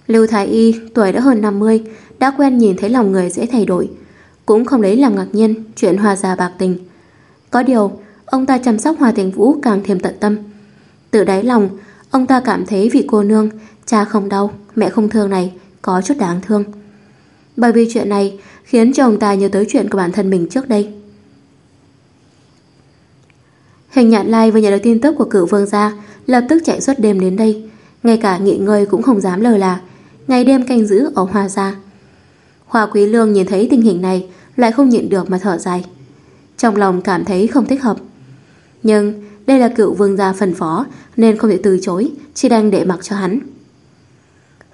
Lưu Thái Y tuổi đã hơn 50, đã quen nhìn thấy lòng người dễ thay đổi, cũng không lấy làm ngạc nhiên chuyện Hoa già bạc tình. Có điều, ông ta chăm sóc Hoa Thành Vũ càng thêm tận tâm. Từ đáy lòng, ông ta cảm thấy vị cô nương, cha không đau, mẹ không thương này có chút đáng thương. Bởi vì chuyện này khiến cho ông ta nhớ tới chuyện của bản thân mình trước đây. Hình nhạn lai vừa nhận được tin tức của cựu vương gia, Lập tức chạy suốt đêm đến đây. Ngay cả nghỉ ngơi cũng không dám lờ là. Ngày đêm canh giữ ở hoa gia. Hoa quý lương nhìn thấy tình hình này, Lại không nhịn được mà thở dài. Trong lòng cảm thấy không thích hợp. Nhưng đây là cựu vương gia phần phó, Nên không thể từ chối, Chỉ đành để mặc cho hắn.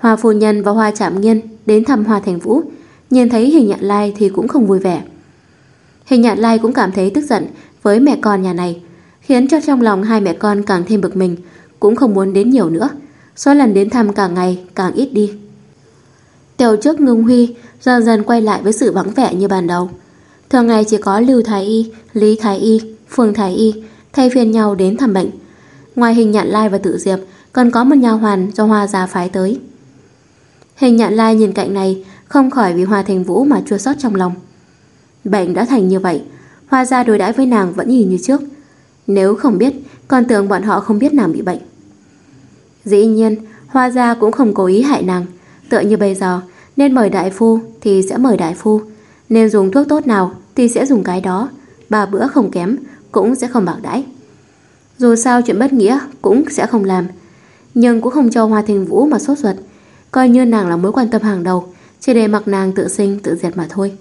Hoa phu nhân và hoa trạm nghiên Đến thăm hoa thành vũ Nhìn thấy hình nhạn lai thì cũng không vui vẻ Hình nhạn lai cũng cảm thấy tức giận Với mẹ con nhà này khiến cho trong lòng hai mẹ con càng thêm bực mình, cũng không muốn đến nhiều nữa. Số lần đến thăm càng ngày càng ít đi. Tiểu trước ngưng huy dần dần quay lại với sự vắng vẻ như ban đầu. Thường ngày chỉ có Lưu Thái Y, Lý Thái Y, Phương Thái Y thay phiên nhau đến thăm bệnh. Ngoài hình nhạn lai và tự diệp, còn có một nhà hoàn do Hoa gia phái tới. Hình nhạn lai nhìn cạnh này không khỏi vì Hoa Thành Vũ mà chua xót trong lòng. Bệnh đã thành như vậy, Hoa gia đối đãi với nàng vẫn nhìn như trước, nếu không biết, còn tưởng bọn họ không biết nàng bị bệnh. Dĩ nhiên, Hoa gia cũng không cố ý hại nàng. Tựa như bây giờ, nên mời đại phu thì sẽ mời đại phu. Nên dùng thuốc tốt nào thì sẽ dùng cái đó. Ba bữa không kém, cũng sẽ không bạc đãi. Dù sao chuyện bất nghĩa cũng sẽ không làm. Nhưng cũng không cho Hoa Thành Vũ mà sốt ruột. Coi như nàng là mối quan tâm hàng đầu, chỉ để mặc nàng tự sinh tự diệt mà thôi.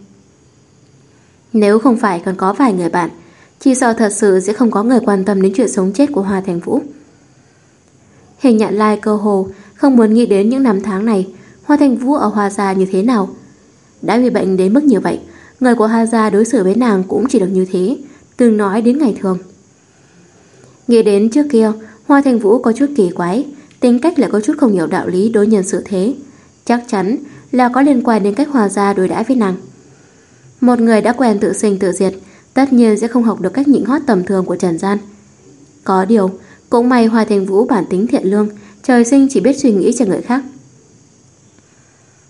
Nếu không phải còn có vài người bạn, chỉ sợ thật sự sẽ không có người quan tâm đến chuyện sống chết của Hoa Thành Vũ. Hình nhận lai cơ hồ không muốn nghĩ đến những năm tháng này Hoa Thành Vũ ở Hoa Gia như thế nào. Đã bị bệnh đến mức như vậy, người của Hoa Gia đối xử với nàng cũng chỉ được như thế, từng nói đến ngày thường. Nghĩ đến trước kia, Hoa Thành Vũ có chút kỳ quái, tính cách lại có chút không hiểu đạo lý đối nhân sự thế. Chắc chắn là có liên quan đến cách hòa Gia đối đãi với nàng. Một người đã quen tự sinh tự diệt, tất nhiên sẽ không học được cách nhịn hót tầm thường của Trần Gian. Có điều, cũng may Hoa Thành Vũ bản tính thiện lương, trời sinh chỉ biết suy nghĩ cho người khác.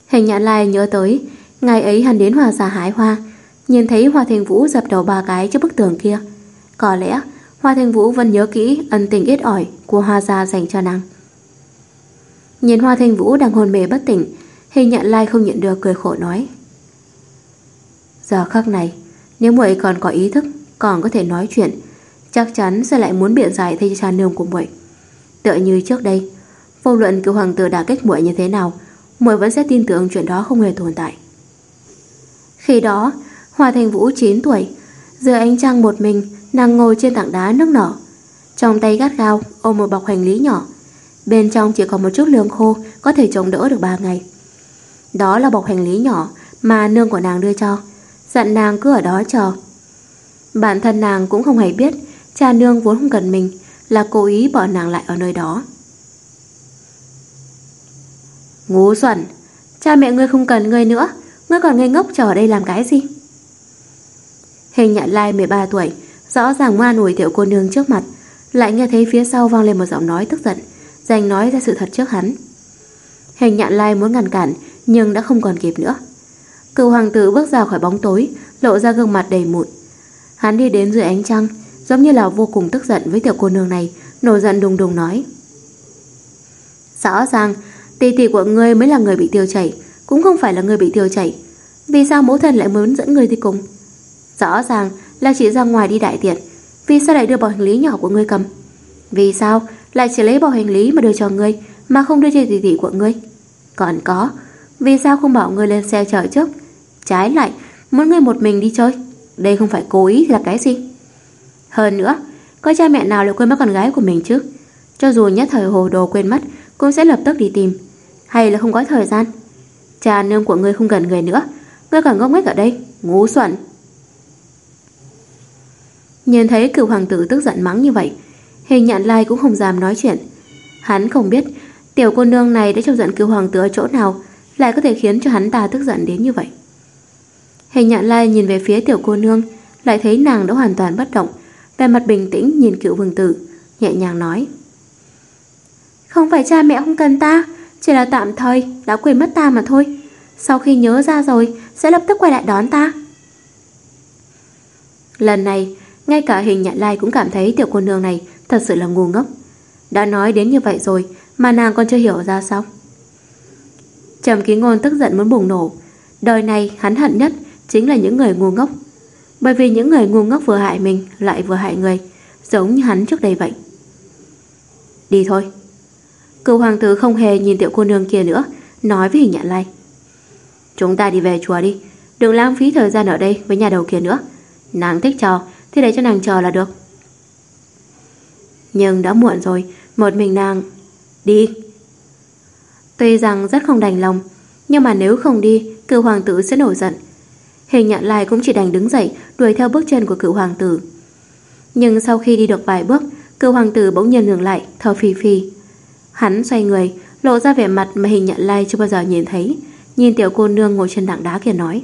Hình nhãn lai nhớ tới, ngày ấy hắn đến hòa Gia hái hoa, nhìn thấy Hoa Thành Vũ dập đầu ba cái trước bức tường kia. Có lẽ Hoa Thành Vũ vẫn nhớ kỹ ân tình ít ỏi của Hoa Gia dành cho nàng. Nhìn Hoa Thanh Vũ đang hôn mê bất tỉnh, hình nhận lai không nhận được cười khổ nói. Giờ khắc này, nếu muội còn có ý thức, còn có thể nói chuyện, chắc chắn sẽ lại muốn biện giải thay cho cha nương của muội. Tựa như trước đây, vô luận cựu hoàng tử đã kích muội như thế nào, muội vẫn sẽ tin tưởng chuyện đó không hề tồn tại. Khi đó, Hoa Thanh Vũ 9 tuổi, giờ ánh trăng một mình, nàng ngồi trên tảng đá nước nở. Trong tay gắt gao ôm một bọc hành lý nhỏ, bên trong chỉ có một chút lương khô có thể chống đỡ được 3 ngày. Đó là bọc hành lý nhỏ mà nương của nàng đưa cho, dặn nàng cứ ở đó chờ. Bản thân nàng cũng không hề biết cha nương vốn không cần mình là cố ý bỏ nàng lại ở nơi đó. Ngu xuẩn, cha mẹ ngươi không cần ngươi nữa, ngươi còn ngây ngốc chờ ở đây làm cái gì? Hình nhận lai 13 tuổi, rõ ràng ngoan ủi tiểu cô nương trước mặt, lại nghe thấy phía sau vang lên một giọng nói tức giận, dành nói ra sự thật trước hắn. Hình Nhạn lai muốn ngăn cản, nhưng đã không còn kịp nữa. Cựu hoàng tử bước ra khỏi bóng tối, lộ ra gương mặt đầy mụn. Hắn đi đến dưới ánh trăng, giống như là vô cùng tức giận với tiểu cô nương này, nổi giận đùng đùng nói. Rõ ràng, tỷ tỷ của ngươi mới là người bị tiêu chảy, cũng không phải là người bị tiêu chảy. Vì sao mẫu thần lại muốn dẫn ngươi đi cùng? Rõ ràng là chỉ ra ngoài đi đại tiện, vì sao lại đưa bỏ hành lý nhỏ của ngươi cầm? Vì sao lại chỉ lấy bỏ hành lý mà đưa cho ngươi mà không đưa cho tỷ tỷ của ngươi? Còn có, vì sao không bảo ngươi lên xe chở trước? Trái lại, muốn ngươi một mình đi chơi. Đây không phải cố ý thì là cái gì? Hơn nữa, có cha mẹ nào lại quên mất con gái của mình chứ? Cho dù nhất thời hồ đồ quên mất, cũng sẽ lập tức đi tìm. Hay là không có thời gian? Cha nương của ngươi không gần người nữa, ngươi còn ngốc nghếch ở đây, ngu xuẩn. Nhìn thấy cựu hoàng tử tức giận mắng như vậy, hình nhạn lai cũng không dám nói chuyện. Hắn không biết tiểu cô nương này đã chọc giận cựu hoàng tử ở chỗ nào lại có thể khiến cho hắn ta tức giận đến như vậy. Hình nhạn lai nhìn về phía tiểu cô nương, lại thấy nàng đã hoàn toàn bất động, vẻ mặt bình tĩnh nhìn cựu vương tử, nhẹ nhàng nói. Không phải cha mẹ không cần ta, chỉ là tạm thời đã quên mất ta mà thôi. Sau khi nhớ ra rồi, sẽ lập tức quay lại đón ta. Lần này, ngay cả hình nhạn lai cũng cảm thấy tiểu cô nương này thật sự là ngu ngốc. Đã nói đến như vậy rồi mà nàng còn chưa hiểu ra sao. Trầm ký ngôn tức giận muốn bùng nổ. Đời này hắn hận nhất chính là những người ngu ngốc. Bởi vì những người ngu ngốc vừa hại mình lại vừa hại người, giống như hắn trước đây vậy. Đi thôi. Cựu hoàng tử không hề nhìn tiểu cô nương kia nữa, nói với hình nhạn lai. Chúng ta đi về chùa đi, đừng lãng phí thời gian ở đây với nhà đầu kia nữa. Nàng thích trò, thì để cho nàng chờ là được. Nhưng đã muộn rồi, một mình nàng... Đi. Tuy rằng rất không đành lòng, nhưng mà nếu không đi, cựu hoàng tử sẽ nổi giận. Hình nhạn lai cũng chỉ đành đứng dậy đuổi theo bước chân của cựu hoàng tử. Nhưng sau khi đi được vài bước, cựu hoàng tử bỗng nhiên ngừng lại, thở phì phì. Hắn xoay người, lộ ra vẻ mặt mà hình nhạn lai chưa bao giờ nhìn thấy, nhìn tiểu cô nương ngồi trên tảng đá kia nói.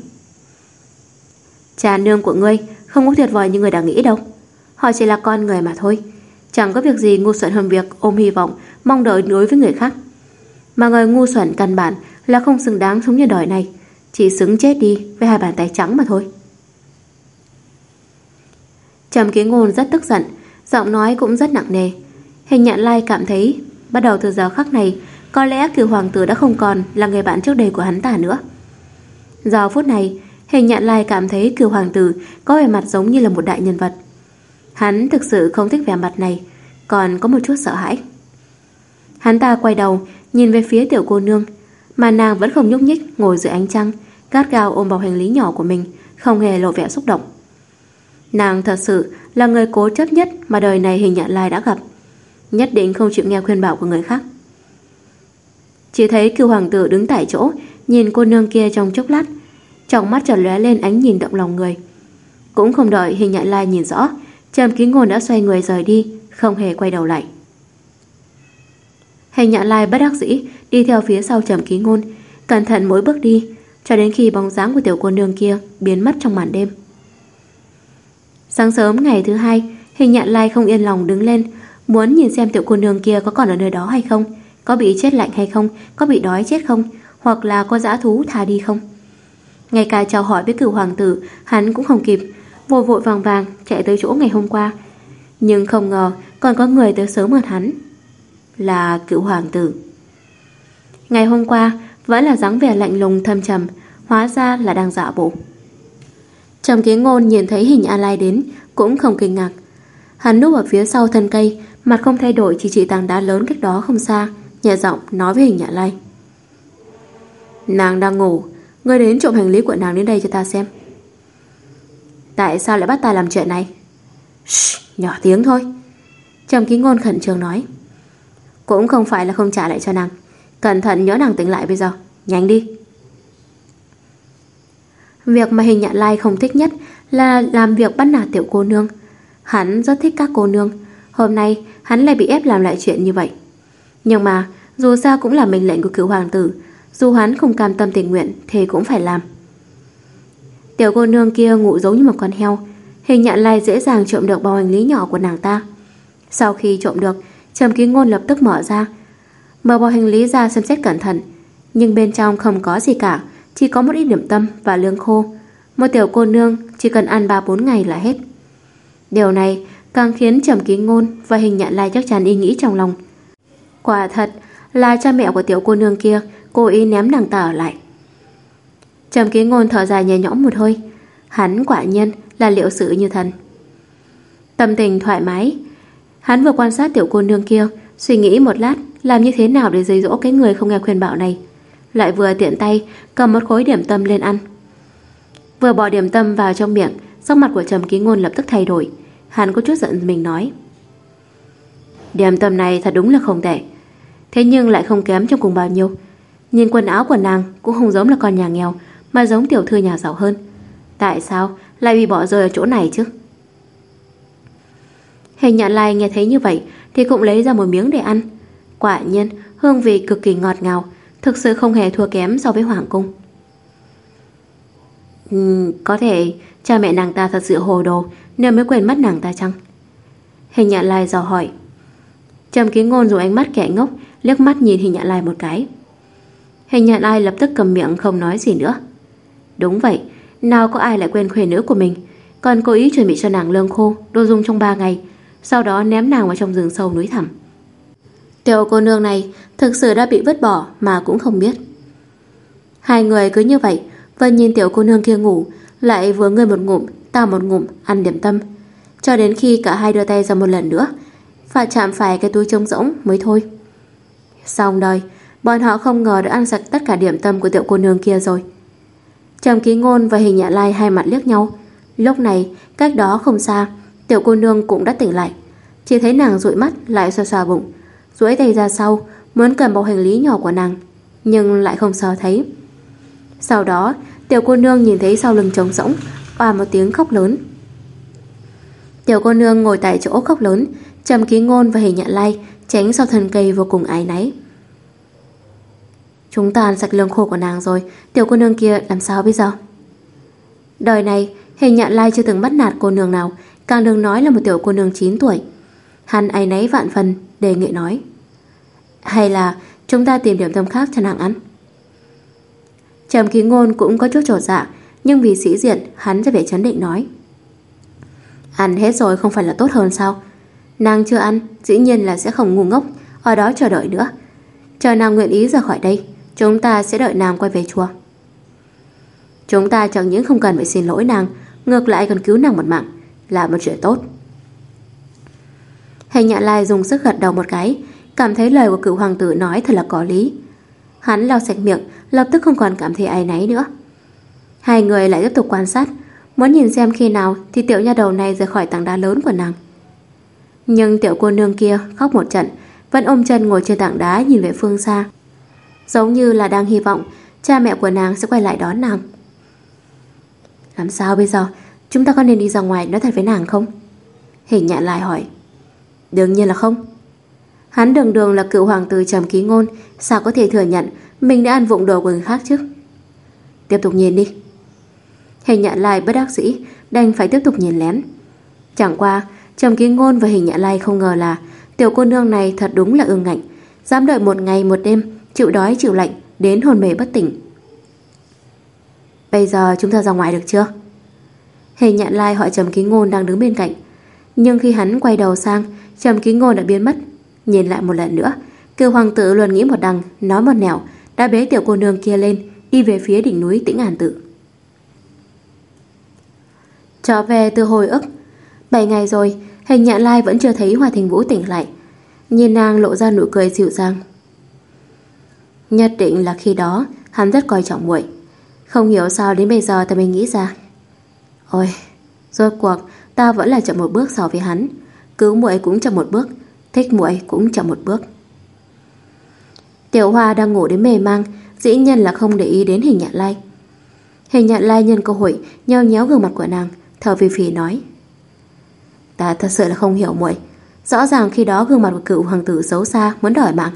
Cha nương của ngươi không có tuyệt vời như người đã nghĩ đâu. Họ chỉ là con người mà thôi. Chẳng có việc gì ngu xuẩn hơn việc ôm hy vọng, mong đợi đối với người khác. Mà người ngu xuẩn căn bản là không xứng đáng sống như đời này. Chỉ xứng chết đi với hai bàn tay trắng mà thôi. Trầm ký ngôn rất tức giận, giọng nói cũng rất nặng nề. Hình nhạn lai cảm thấy Bắt đầu từ giờ khắc này, có lẽ cửu hoàng tử đã không còn là người bạn trước đây của hắn ta nữa. Giờ phút này, hình nhạn lai cảm thấy cửu hoàng tử có vẻ mặt giống như là một đại nhân vật. Hắn thực sự không thích vẻ mặt này, còn có một chút sợ hãi. Hắn ta quay đầu, nhìn về phía tiểu cô nương, mà nàng vẫn không nhúc nhích ngồi dưới ánh trăng, gắt gao ôm bọc hành lý nhỏ của mình, không hề lộ vẻ xúc động. Nàng thật sự là người cố chấp nhất mà đời này hình nhận lai đã gặp. Nhất định không chịu nghe khuyên bảo của người khác. Chỉ thấy cựu hoàng tử đứng tại chỗ, nhìn cô nương kia trong chốc lát, trong mắt trần lóe lên ánh nhìn động lòng người. Cũng không đợi hình nhận lai nhìn rõ, Trầm Ký Ngôn đã xoay người rời đi, không hề quay đầu lại. Hành nhạn lai bất đắc dĩ đi theo phía sau Trầm Ký Ngôn, cẩn thận mỗi bước đi, cho đến khi bóng dáng của tiểu cô nương kia biến mất trong màn đêm. Sáng sớm ngày thứ hai, hình nhạn lai không yên lòng đứng lên, muốn nhìn xem tiểu cô nương kia có còn ở nơi đó hay không, có bị chết lạnh hay không, có bị đói chết không, hoặc là có dã thú thả đi không. Ngay cả chào hỏi với cửu hoàng tử, hắn cũng không kịp, vội vội vàng vàng chạy tới chỗ ngày hôm qua. Nhưng không ngờ còn có người tới sớm hơn hắn. Là cựu hoàng tử. Ngày hôm qua vẫn là dáng vẻ lạnh lùng thâm trầm, hóa ra là đang dạo bộ. Trầm kiến ngôn nhìn thấy hình A Lai đến, cũng không kinh ngạc. Hắn núp ở phía sau thân cây, mặt không thay đổi chỉ chỉ tảng đá lớn cách đó không xa, nhẹ giọng nói với hình A Lai. Nàng đang ngủ, ngươi đến trộm hành lý của nàng đến đây cho ta xem. Tại sao lại bắt ta làm chuyện này? Shh, nhỏ tiếng thôi. Trầm ký ngôn khẩn trương nói. Cũng không phải là không trả lại cho nàng. Cẩn thận nhớ nàng tỉnh lại bây giờ. Nhanh đi. Việc mà hình nhạn lai không thích nhất là làm việc bắt nạt tiểu cô nương. Hắn rất thích các cô nương. Hôm nay hắn lại bị ép làm lại chuyện như vậy. Nhưng mà dù sao cũng là mệnh lệnh của cựu hoàng tử. Dù hắn không cam tâm tình nguyện thì cũng phải làm. Tiểu cô nương kia ngủ giống như một con heo. Hình nhạn lai dễ dàng trộm được bao hành lý nhỏ của nàng ta. Sau khi trộm được, Trầm ký ngôn lập tức mở ra. Mở bao hành lý ra xem xét cẩn thận. Nhưng bên trong không có gì cả, Chỉ có một ít điểm tâm và lương khô. Một tiểu cô nương chỉ cần ăn 3-4 ngày là hết. Điều này càng khiến Trầm Ký Ngôn và Hình Nhạn Lai chắc chắn ý nghĩ trong lòng. Quả thật là cha mẹ của tiểu cô nương kia, cố ý ném nàng ta ở lại. Trầm ký ngôn thở dài nhẹ nhõm một hơi. Hắn quả nhiên là liệu sự như thần. Tâm tình thoải mái. Hắn vừa quan sát tiểu cô nương kia, Suy nghĩ một lát, Làm như thế nào để dây dỗ cái người không nghe khuyên bảo này. Lại vừa tiện tay, Cầm một khối điểm tâm lên ăn. Vừa bỏ điểm tâm vào trong miệng, Sắc mặt của Trầm Ký Ngôn lập tức thay đổi. Hắn có chút giận mình nói. Điểm tâm này thật đúng là không tệ. Thế nhưng lại không kém trong cùng bao nhiêu. Nhìn quần áo của nàng Cũng không giống là con nhà nghèo mà giống tiểu thư nhà giàu hơn. Tại sao lại bị bỏ rơi ở chỗ này chứ? Hình nhạn lai nghe thấy như vậy thì cũng lấy ra một miếng để ăn. Quả nhiên, hương vị cực kỳ ngọt ngào, thực sự không hề thua kém so với hoàng cung. Ừ, có thể cha mẹ nàng ta thật sự hồ đồ nên mới quên mất nàng ta chăng? Hình nhạn lai dò hỏi. Trầm ký ngôn dùng ánh mắt kẻ ngốc liếc mắt nhìn hình nhạn lai một cái. Hình nhạn lai lập tức cầm miệng không nói gì nữa. Đúng vậy, nào có ai lại quên khuê nữ của mình? Còn cố ý chuẩn bị cho nàng lương khô Đồ dùng trong 3 ngày Sau đó ném nàng vào trong rừng sâu núi thẳm. Tiểu cô nương này Thực sự đã bị vứt bỏ mà cũng không biết. Hai người cứ như vậy Vân nhìn tiểu cô nương kia ngủ Lại vừa ngươi một ngụm Ta một ngụm ăn điểm tâm. Cho đến khi cả hai đưa tay ra một lần nữa Và chạm phải cái túi trông rỗng mới thôi. Xong đời Bọn họ không ngờ đã ăn sạch tất cả điểm tâm của tiểu cô nương kia rồi. Trầm ký ngôn và hình nhạ lai hai mặt liếc nhau. Lúc này, cách đó không xa, tiểu cô nương cũng đã tỉnh lại. Chỉ thấy nàng dụi mắt lại xoa xoa bụng, duỗi tay ra sau, muốn cầm bộ hành lý nhỏ của nàng, nhưng lại không sờ thấy. Sau đó, tiểu cô nương nhìn thấy sau lưng trống rỗng, và một tiếng khóc lớn. Tiểu cô nương ngồi tại chỗ khóc lớn, trầm ký ngôn và hình nhạn lai tránh sau thân cây vô cùng ái náy. Chúng ta ăn sạch lương khô của nàng rồi. Tiểu cô nương kia làm sao bây giờ? Đời này Hình nhạn lai chưa từng bắt nạt cô nương nào. Càng đừng nói là một tiểu cô nương 9 tuổi. Hắn ấy nấy vạn phần Đề nghị nói. Hay là chúng ta tìm điểm tâm khác cho nàng ăn? Trầm ký ngôn cũng có chút trột dạ Nhưng vì sĩ diện hắn ra vẻ chấn định nói. Ăn hết rồi không phải là tốt hơn sao? Nàng chưa ăn Dĩ nhiên là sẽ không ngu ngốc ở đó chờ đợi nữa. Chờ nàng nguyện ý ra khỏi đây, chúng ta sẽ đợi nàng quay về chùa. Chúng ta chẳng những không cần phải xin lỗi nàng, ngược lại còn cứu nàng một mạng, là một chuyện tốt. Hình nhạn lai dùng sức gật đầu một cái, cảm thấy lời của cựu hoàng tử nói thật là có lý. Hắn lau sạch miệng, lập tức không còn cảm thấy ai náy nữa. Hai người lại tiếp tục quan sát, muốn nhìn xem khi nào thì tiểu nha đầu này rời khỏi tảng đá lớn của nàng. Nhưng tiểu cô nương kia khóc một trận, vẫn ôm chân ngồi trên tảng đá nhìn về phương xa. Giống như là đang hy vọng cha mẹ của nàng sẽ quay lại đón nàng. Làm sao bây giờ? Chúng ta có nên đi ra ngoài nói thật với nàng không? Hình nhạn lại hỏi. Đương nhiên là không. Hắn đường đường là cựu hoàng tử trầm ký ngôn, sao có thể thừa nhận mình đã ăn vụng đồ của người khác chứ? Tiếp tục nhìn đi. Hình nhạn lai bất đắc dĩ, đành phải tiếp tục nhìn lén. Chẳng qua, trầm ký ngôn và hình nhạn lai không ngờ là tiểu cô nương này thật đúng là ương ngạnh, dám đợi một ngày một đêm, chịu đói chịu lạnh, đến hồn mê bất tỉnh. Bây giờ chúng ta ra ngoài được chưa? Hình nhạn lai hỏi trầm ký ngôn đang đứng bên cạnh. Nhưng khi hắn quay đầu sang, trầm ký ngôn đã biến mất. Nhìn lại một lần nữa, cựu hoàng tử luôn nghĩ một đằng, nói một nẻo, đã bế tiểu cô nương kia lên, đi về phía đỉnh núi tĩnh an tự. Trở về từ hồi ức, bảy ngày rồi, hình nhạn lai vẫn chưa thấy Hoa Thành Vũ tỉnh lại. Nhìn nàng lộ ra nụ cười dịu dàng. Nhất định là khi đó, hắn rất coi trọng muội. Không hiểu sao đến bây giờ ta mới nghĩ ra. Ôi, rốt cuộc ta vẫn là chậm một bước so với hắn. Cứu muội cũng chậm một bước, thích muội cũng chậm một bước. Tiểu Hoa đang ngủ đến mê mang, dĩ nhiên là không để ý đến hình nhạn lai. Hình nhạn lai nhân cơ hội nheo nhéo gương mặt của nàng, thở phì phì nói. Ta thật sự là không hiểu muội. Rõ ràng khi đó gương mặt của cựu hoàng tử xấu xa muốn đòi mạng.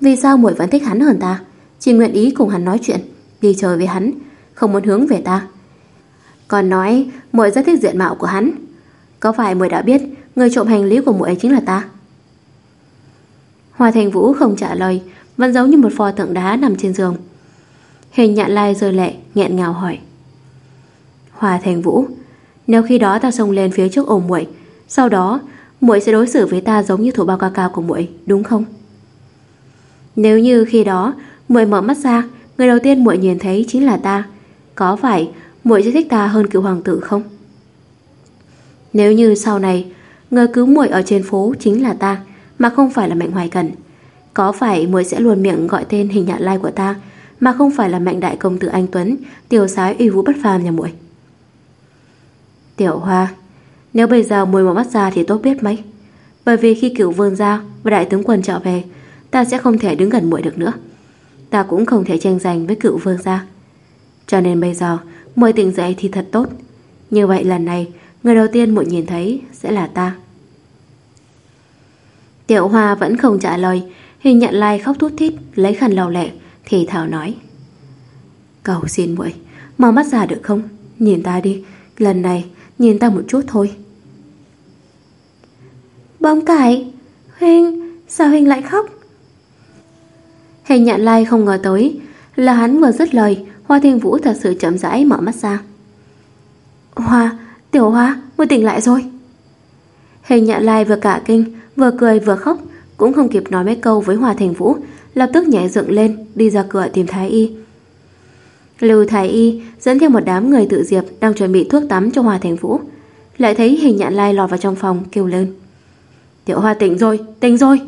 Vì sao muội vẫn thích hắn hơn ta? Chỉ nguyện ý cùng hắn nói chuyện, đi chơi với hắn, không muốn hướng về ta. Còn nói muội rất thích diện mạo của hắn. Có phải muội đã biết người trộm hành lý của muội chính là ta? Hoa Thành Vũ không trả lời, vẫn giống như một pho tượng đá nằm trên giường. Hình nhạn lai rơi lệ, nghẹn ngào hỏi. Hoa Thành Vũ, nếu khi đó ta xông lên phía trước ôm muội, sau đó muội sẽ đối xử với ta giống như thủ bao ca cao của muội, đúng không? Nếu như khi đó muội mở mắt ra, người đầu tiên muội nhìn thấy chính là ta, có phải muội sẽ thích ta hơn cựu hoàng tử không? Nếu như sau này người cứu muội ở trên phố chính là ta, mà không phải là Mạnh Hoài Cần, có phải muội sẽ luôn miệng gọi tên hình nhạn lai của ta, mà không phải là Mạnh đại công tử anh Tuấn, tiểu sái uy vũ bất phàm nhà muội? Tiểu Hoa, nếu bây giờ muội mở mắt ra thì tốt biết mấy. Bởi vì khi cựu vương gia và đại tướng quân trở về, ta sẽ không thể đứng gần muội được nữa. Ta cũng không thể tranh giành với cựu vương gia. Cho nên bây giờ, muội tỉnh dậy thì thật tốt. Như vậy lần này, người đầu tiên muội nhìn thấy sẽ là ta. Tiểu Hoa vẫn không trả lời, hình nhận lai khóc thút thít, lấy khăn lau lệ, thì thảo nói. Cầu xin muội, mở mắt ra được không? Nhìn ta đi, lần này nhìn ta một chút thôi. Bông cải, Huynh, sao Huynh lại khóc? Hình Nhạn lai không ngờ tới là hắn vừa dứt lời, Hoa Thiên Vũ thật sự chậm rãi mở mắt ra. Hoa, tiểu hoa, mới tỉnh lại rồi. Hình Nhạn lai vừa cả kinh, vừa cười vừa khóc, cũng không kịp nói mấy câu với Hoa Thiên Vũ, lập tức nhảy dựng lên, đi ra cửa tìm Thái Y. Lưu Thái Y dẫn theo một đám người tự diệp đang chuẩn bị thuốc tắm cho Hoa Thiên Vũ. Lại thấy hình nhạn lai lọt vào trong phòng kêu lên. Tiểu Hoa tỉnh rồi, tỉnh rồi.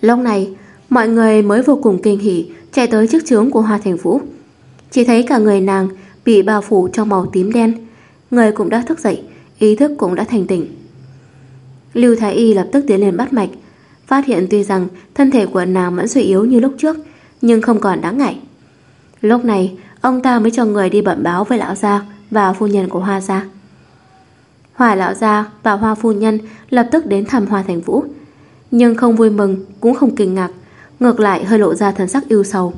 Lúc này, mọi người mới vô cùng kinh hỉ chạy tới chiếc trướng của Hoa Thành Vũ. Chỉ thấy cả người nàng bị bao phủ trong màu tím đen. Người cũng đã thức dậy, ý thức cũng đã thành tỉnh. Lưu Thái Y lập tức tiến lên bắt mạch, phát hiện tuy rằng thân thể của nàng vẫn suy yếu như lúc trước, nhưng không còn đáng ngại. Lúc này, ông ta mới cho người đi bẩm báo với lão gia và phu nhân của Hoa gia. Hoa lão gia và Hoa phu nhân lập tức đến thăm Hoa Thành Vũ, nhưng không vui mừng cũng không kinh ngạc, ngược lại hơi lộ ra thần sắc yêu sầu.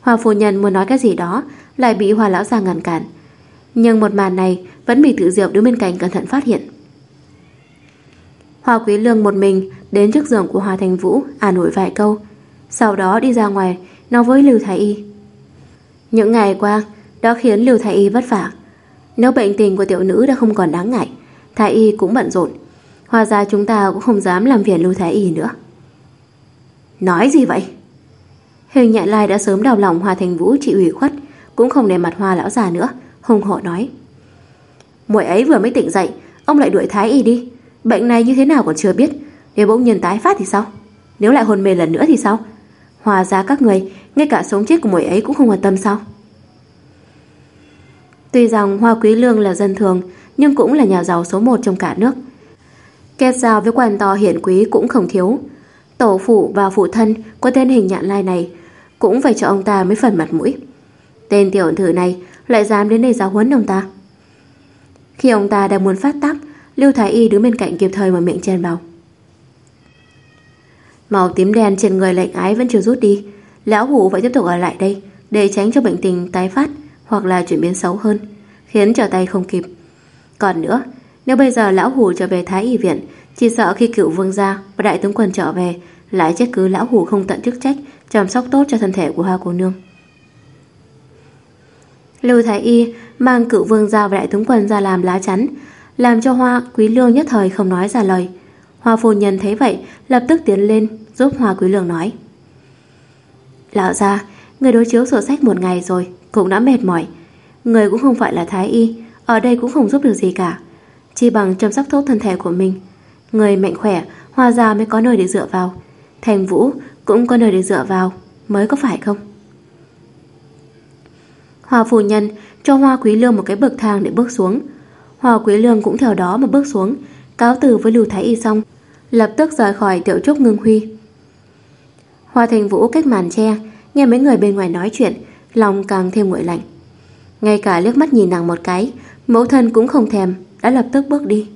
Hoa phu nhân muốn nói cái gì đó, lại bị Hoa lão gia ngăn cản. Nhưng một màn này vẫn bị Tự Diệu đứng bên cạnh cẩn thận phát hiện. Hoa Quý Lương một mình đến trước giường của Hoa Thành Vũ à nổi vài câu, sau đó đi ra ngoài nói với Lưu Thái Y. Những ngày qua đã khiến Lưu Thái Y vất vả. Nếu bệnh tình của tiểu nữ đã không còn đáng ngại, Thái Y cũng bận rộn. Hoa ra chúng ta cũng không dám làm phiền Lưu Thái Y nữa. Nói gì vậy? Hình nhạn lai đã sớm đào lòng Hoa Thành Vũ chị ủy khuất, cũng không để mặt Hoa lão già nữa, hùng hộ nói. Muội ấy vừa mới tỉnh dậy, ông lại đuổi thái y đi. Bệnh này như thế nào còn chưa biết, nếu bỗng nhiên tái phát thì sao? Nếu lại hôn mê lần nữa thì sao? Hòa ra các người, ngay cả sống chết của muội ấy cũng không quan tâm sao? Tuy rằng Hoa Quý Lương là dân thường, nhưng cũng là nhà giàu số một trong cả nước. Kết giao với quan to hiển quý cũng không thiếu. Tổ phụ và phụ thân có tên hình nhạn lai này cũng phải cho ông ta mấy phần mặt mũi. Tên tiểu thử này lại dám đến đây giáo huấn ông ta. Khi ông ta đang muốn phát tác, Lưu Thái Y đứng bên cạnh kịp thời mở miệng chen vào. Màu tím đen trên người lệnh ái vẫn chưa rút đi. Lão hủ phải tiếp tục ở lại đây để tránh cho bệnh tình tái phát hoặc là chuyển biến xấu hơn, khiến trở tay không kịp. Còn nữa, nếu bây giờ lão hủ trở về Thái Y viện, chỉ sợ khi cựu vương gia và đại tướng quân trở về lại trách cứ lão hủ không tận chức trách chăm sóc tốt cho thân thể của hoa cô nương. Lưu Thái Y mang cựu vương gia và đại tướng quân ra làm lá chắn, làm cho Hoa Quý Lương nhất thời không nói ra lời. Hoa phu nhân thấy vậy, lập tức tiến lên giúp Hoa Quý Lương nói. Lão gia, người đối chiếu sổ sách một ngày rồi, cũng đã mệt mỏi. Người cũng không phải là Thái Y, ở đây cũng không giúp được gì cả. Chỉ bằng chăm sóc tốt thân thể của mình. Người mạnh khỏe, Hoa ra mới có nơi để dựa vào. Thành Vũ cũng có nơi để dựa vào, mới có phải không? Hoa phu nhân cho Hoa Quý Lương một cái bậc thang để bước xuống. Hoa Quý Lương cũng theo đó mà bước xuống, cáo từ với Lưu Thái Y xong, lập tức rời khỏi tiểu trúc ngưng huy. Hoa Thành Vũ cách màn che, nghe mấy người bên ngoài nói chuyện, lòng càng thêm nguội lạnh. Ngay cả liếc mắt nhìn nàng một cái, mẫu thân cũng không thèm, đã lập tức bước đi.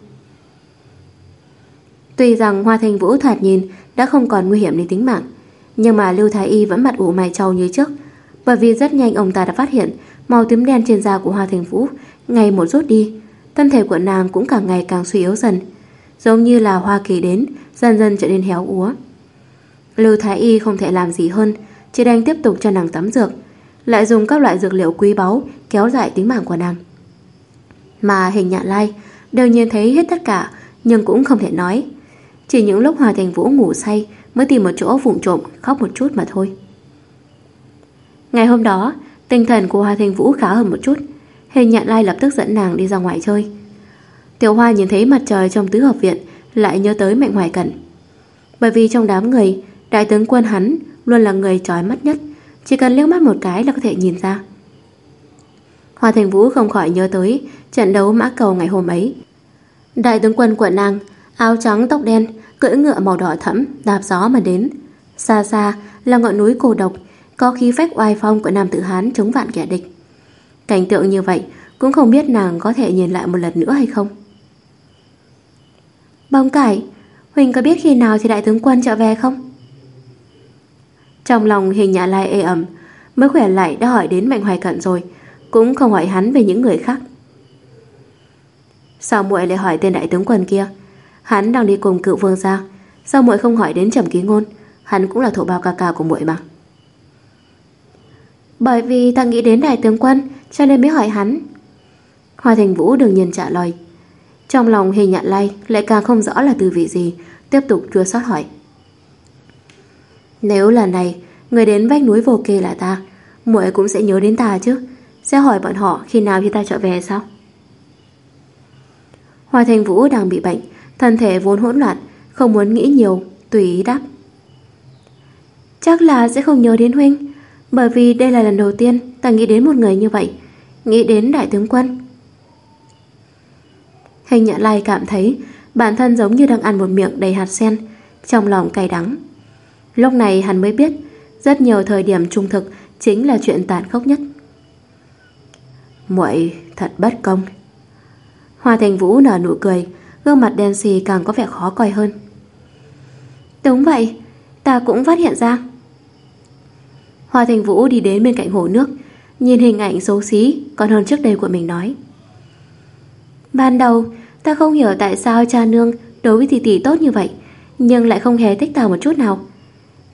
Tuy rằng Hoa Thanh Vũ thoạt nhìn đã không còn nguy hiểm đến tính mạng, nhưng mà Lưu Thái Y vẫn mặt ủ mày trâu như trước, bởi vì rất nhanh ông ta đã phát hiện màu tím đen trên da của Hoa Thanh Vũ ngày một rút đi, thân thể của nàng cũng càng ngày càng suy yếu dần, giống như là hoa kỳ đến, dần dần trở nên héo úa. Lưu Thái Y không thể làm gì hơn, chỉ đành tiếp tục cho nàng tắm dược, lại dùng các loại dược liệu quý báu kéo dài tính mạng của nàng. Mà hình nhạn lai đều nhìn thấy hết tất cả, nhưng cũng không thể nói. Chỉ những lúc Hòa Thành Vũ ngủ say mới tìm một chỗ vụng trộm khóc một chút mà thôi. Ngày hôm đó, tinh thần của Hoa Thành Vũ khá hơn một chút. Hình nhạn lai lập tức dẫn nàng đi ra ngoài chơi. Tiểu Hoa nhìn thấy mặt trời trong tứ hợp viện lại nhớ tới Mạnh Hoài Cẩn. Bởi vì trong đám người, đại tướng quân hắn luôn là người trói mắt nhất, chỉ cần liếc mắt một cái là có thể nhìn ra. Hoa Thành Vũ không khỏi nhớ tới trận đấu mã cầu ngày hôm ấy. Đại tướng quân quận nàng, áo trắng tóc đen, cưỡi ngựa màu đỏ thẫm, đạp gió mà đến. Xa xa là ngọn núi cổ độc, có khí phách oai phong của nam tử Hán chống vạn kẻ địch. Cảnh tượng như vậy cũng không biết nàng có thể nhìn lại một lần nữa hay không. Bóng cải, Huỳnh có biết khi nào thì đại tướng quân trở về không? Trong lòng hình nhã lai ê ẩm, mới khỏe lại đã hỏi đến Mạnh Hoài Cận rồi, cũng không hỏi hắn về những người khác. Sao muội lại hỏi tên đại tướng quân kia? Hắn đang đi cùng cựu vương gia, sao muội không hỏi đến Trầm Ký Ngôn? Hắn cũng là thổ bao ca ca của muội mà. Bởi vì ta nghĩ đến đại tướng quân Cho nên mới hỏi hắn. Hoa Thành Vũ đương nhiên trả lời. Trong lòng hình nhạn lay lại càng không rõ là từ vị gì Tiếp tục chua sót hỏi. Nếu là này Người đến vách núi vô kê là ta muội cũng sẽ nhớ đến ta chứ. Sẽ hỏi bọn họ khi nào thì ta trở về sao? Hoa Thành Vũ đang bị bệnh Thân thể vốn hỗn loạn, Không muốn nghĩ nhiều, Tùy ý đáp. Chắc là sẽ không nhớ đến huynh, bởi vì đây là lần đầu tiên ta nghĩ đến một người như vậy, Nghĩ đến đại tướng quân. Hình nhã lai cảm thấy Bản thân giống như đang ăn một miệng đầy hạt sen, Trong lòng cay đắng. Lúc này hắn mới biết, Rất nhiều thời điểm trung thực Chính là chuyện tàn khốc nhất. Muội thật bất công. Hoa Thành Vũ nở nụ cười Gương mặt đen xì càng có vẻ khó coi hơn. Đúng vậy, Ta cũng phát hiện ra. Hoa Thành Vũ đi đến bên cạnh hồ nước, Nhìn hình ảnh xấu xí Còn hơn trước đây của mình nói. Ban đầu, ta không hiểu tại sao cha nương Đối với tỷ tỷ tốt như vậy, Nhưng lại không hề thích ta một chút nào.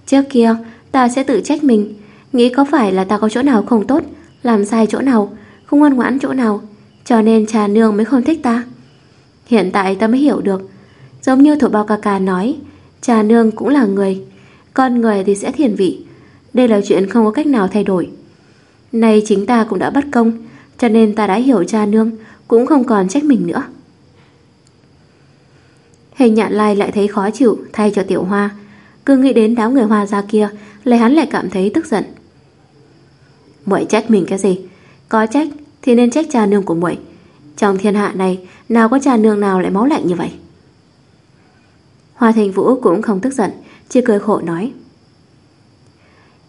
Trước kia, ta sẽ tự trách mình, Nghĩ có phải là ta có chỗ nào không tốt, Làm sai chỗ nào, Không ngoan ngoãn chỗ nào, Cho nên cha nương mới không thích ta. Hiện tại ta mới hiểu được Giống như thổ bao ca ca nói Cha nương cũng là người con người thì sẽ thiền vị. Đây là chuyện không có cách nào thay đổi. Nay chính ta cũng đã bất công, cho nên ta đã hiểu cha nương, cũng không còn trách mình nữa. Hình nhạn lai lại thấy khó chịu thay cho tiểu hoa, cứ nghĩ đến đám người hoa ra kia, lấy hắn lại cảm thấy tức giận. Muội trách mình cái gì? Có trách thì nên trách cha nương của muội. Trong thiên hạ này, nào có cha nương nào lại máu lạnh như vậy? Hoa Thành Vũ cũng không tức giận, chỉ cười khổ nói.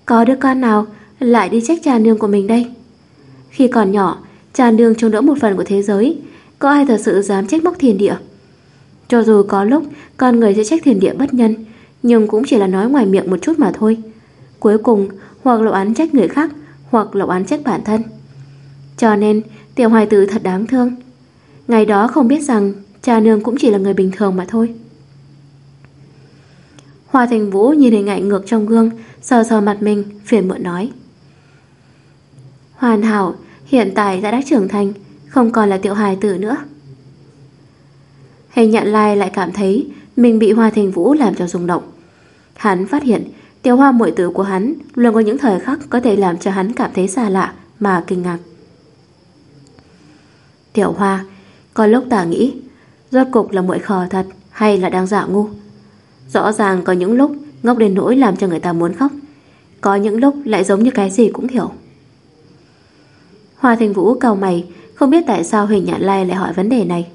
Có đứa con nào lại đi trách cha nương của mình đây? Khi còn nhỏ, cha nương trông đỡ một phần của thế giới, có ai thật sự dám trách móc thiền địa? Cho dù có lúc con người sẽ trách thiền địa bất nhân, nhưng cũng chỉ là nói ngoài miệng một chút mà thôi. Cuối cùng, hoặc lộ án trách người khác, hoặc lộ án trách bản thân. Cho nên, tiểu hoài tử thật đáng thương. Ngày đó không biết rằng cha nương cũng chỉ là người bình thường mà thôi. Hoa Thành Vũ nhìn hình ảnh ngược trong gương, sờ sờ mặt mình, phiền muộn nói. Hoàn hảo, hiện tại đã đã trưởng thành, không còn là tiểu hài tử nữa. Hình nhận lai lại cảm thấy mình bị Hoa Thành Vũ làm cho rung động. Hắn phát hiện tiểu hoa muội tử của hắn luôn có những thời khắc có thể làm cho hắn cảm thấy xa lạ mà kinh ngạc. Tiểu hoa, có lúc ta nghĩ, rốt cục là muội khờ thật hay là đang giả ngu? Rõ ràng có những lúc ngốc đến nỗi làm cho người ta muốn khóc, có những lúc lại giống như cái gì cũng hiểu. Hoa Thành Vũ cau mày, không biết tại sao Huỳnh Nhạn Lai lại hỏi vấn đề này.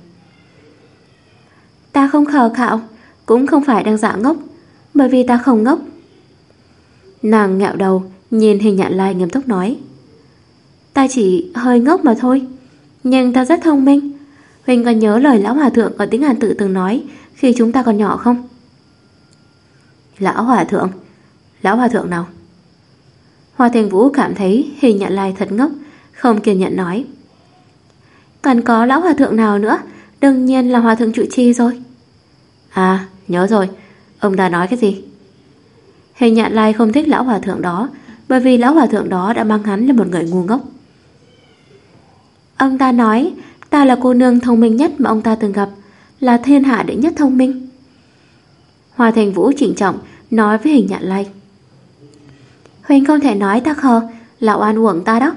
Ta không khờ khạo, cũng không phải đang giả ngốc, bởi vì ta không ngốc. Nàng ngẹo đầu, nhìn Huỳnh Nhạn Lai nghiêm túc nói. Ta chỉ hơi ngốc mà thôi, nhưng ta rất thông minh mình còn nhớ lời lão hòa thượng ở tiếng Hàn tự từng nói khi chúng ta còn nhỏ không? Lão hòa thượng? Lão hòa thượng nào? Hoa Thành Vũ cảm thấy hình nhận lai thật ngốc, không kiên nhẫn nói. Còn có lão hòa thượng nào nữa, đương nhiên là hòa thượng trụ chi rồi. À, nhớ rồi, ông ta nói cái gì? Hình nhận lai không thích lão hòa thượng đó, bởi vì lão hòa thượng đó đã mang hắn là một người ngu ngốc. Ông ta nói, ta là cô nương thông minh nhất mà ông ta từng gặp, là thiên hạ đệ nhất thông minh. Hoa Thành Vũ trịnh trọng nói với hình nhạn lai. Huynh không thể nói ta khờ, lão oan uổng ta đó.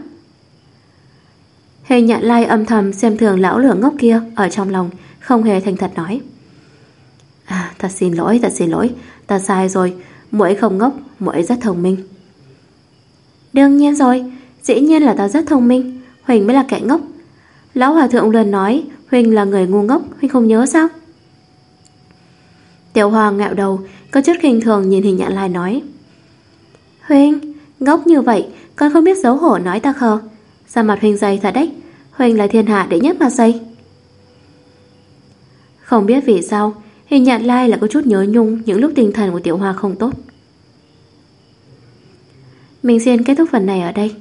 Hình nhạn lai âm thầm xem thường lão lửa ngốc kia ở trong lòng, không hề thành thật nói. À, thật xin lỗi, thật xin lỗi, ta sai rồi, muội không ngốc, muội rất thông minh. Đương nhiên rồi, dĩ nhiên là ta rất thông minh, Huỳnh mới là kẻ ngốc. Lão hòa thượng luôn nói huynh là người ngu ngốc, huynh không nhớ sao? Tiểu Hoa ngạo đầu, có chút khinh thường nhìn hình nhạn lai nói. Huynh, ngốc như vậy, con không biết xấu hổ nói ta khờ. Ra mặt Huynh dày thật đấy, Huynh là thiên hạ đệ nhất mà dày. Không biết vì sao, hình nhạn lai là có chút nhớ nhung những lúc tinh thần của Tiểu Hoa không tốt. Mình xin kết thúc phần này ở đây.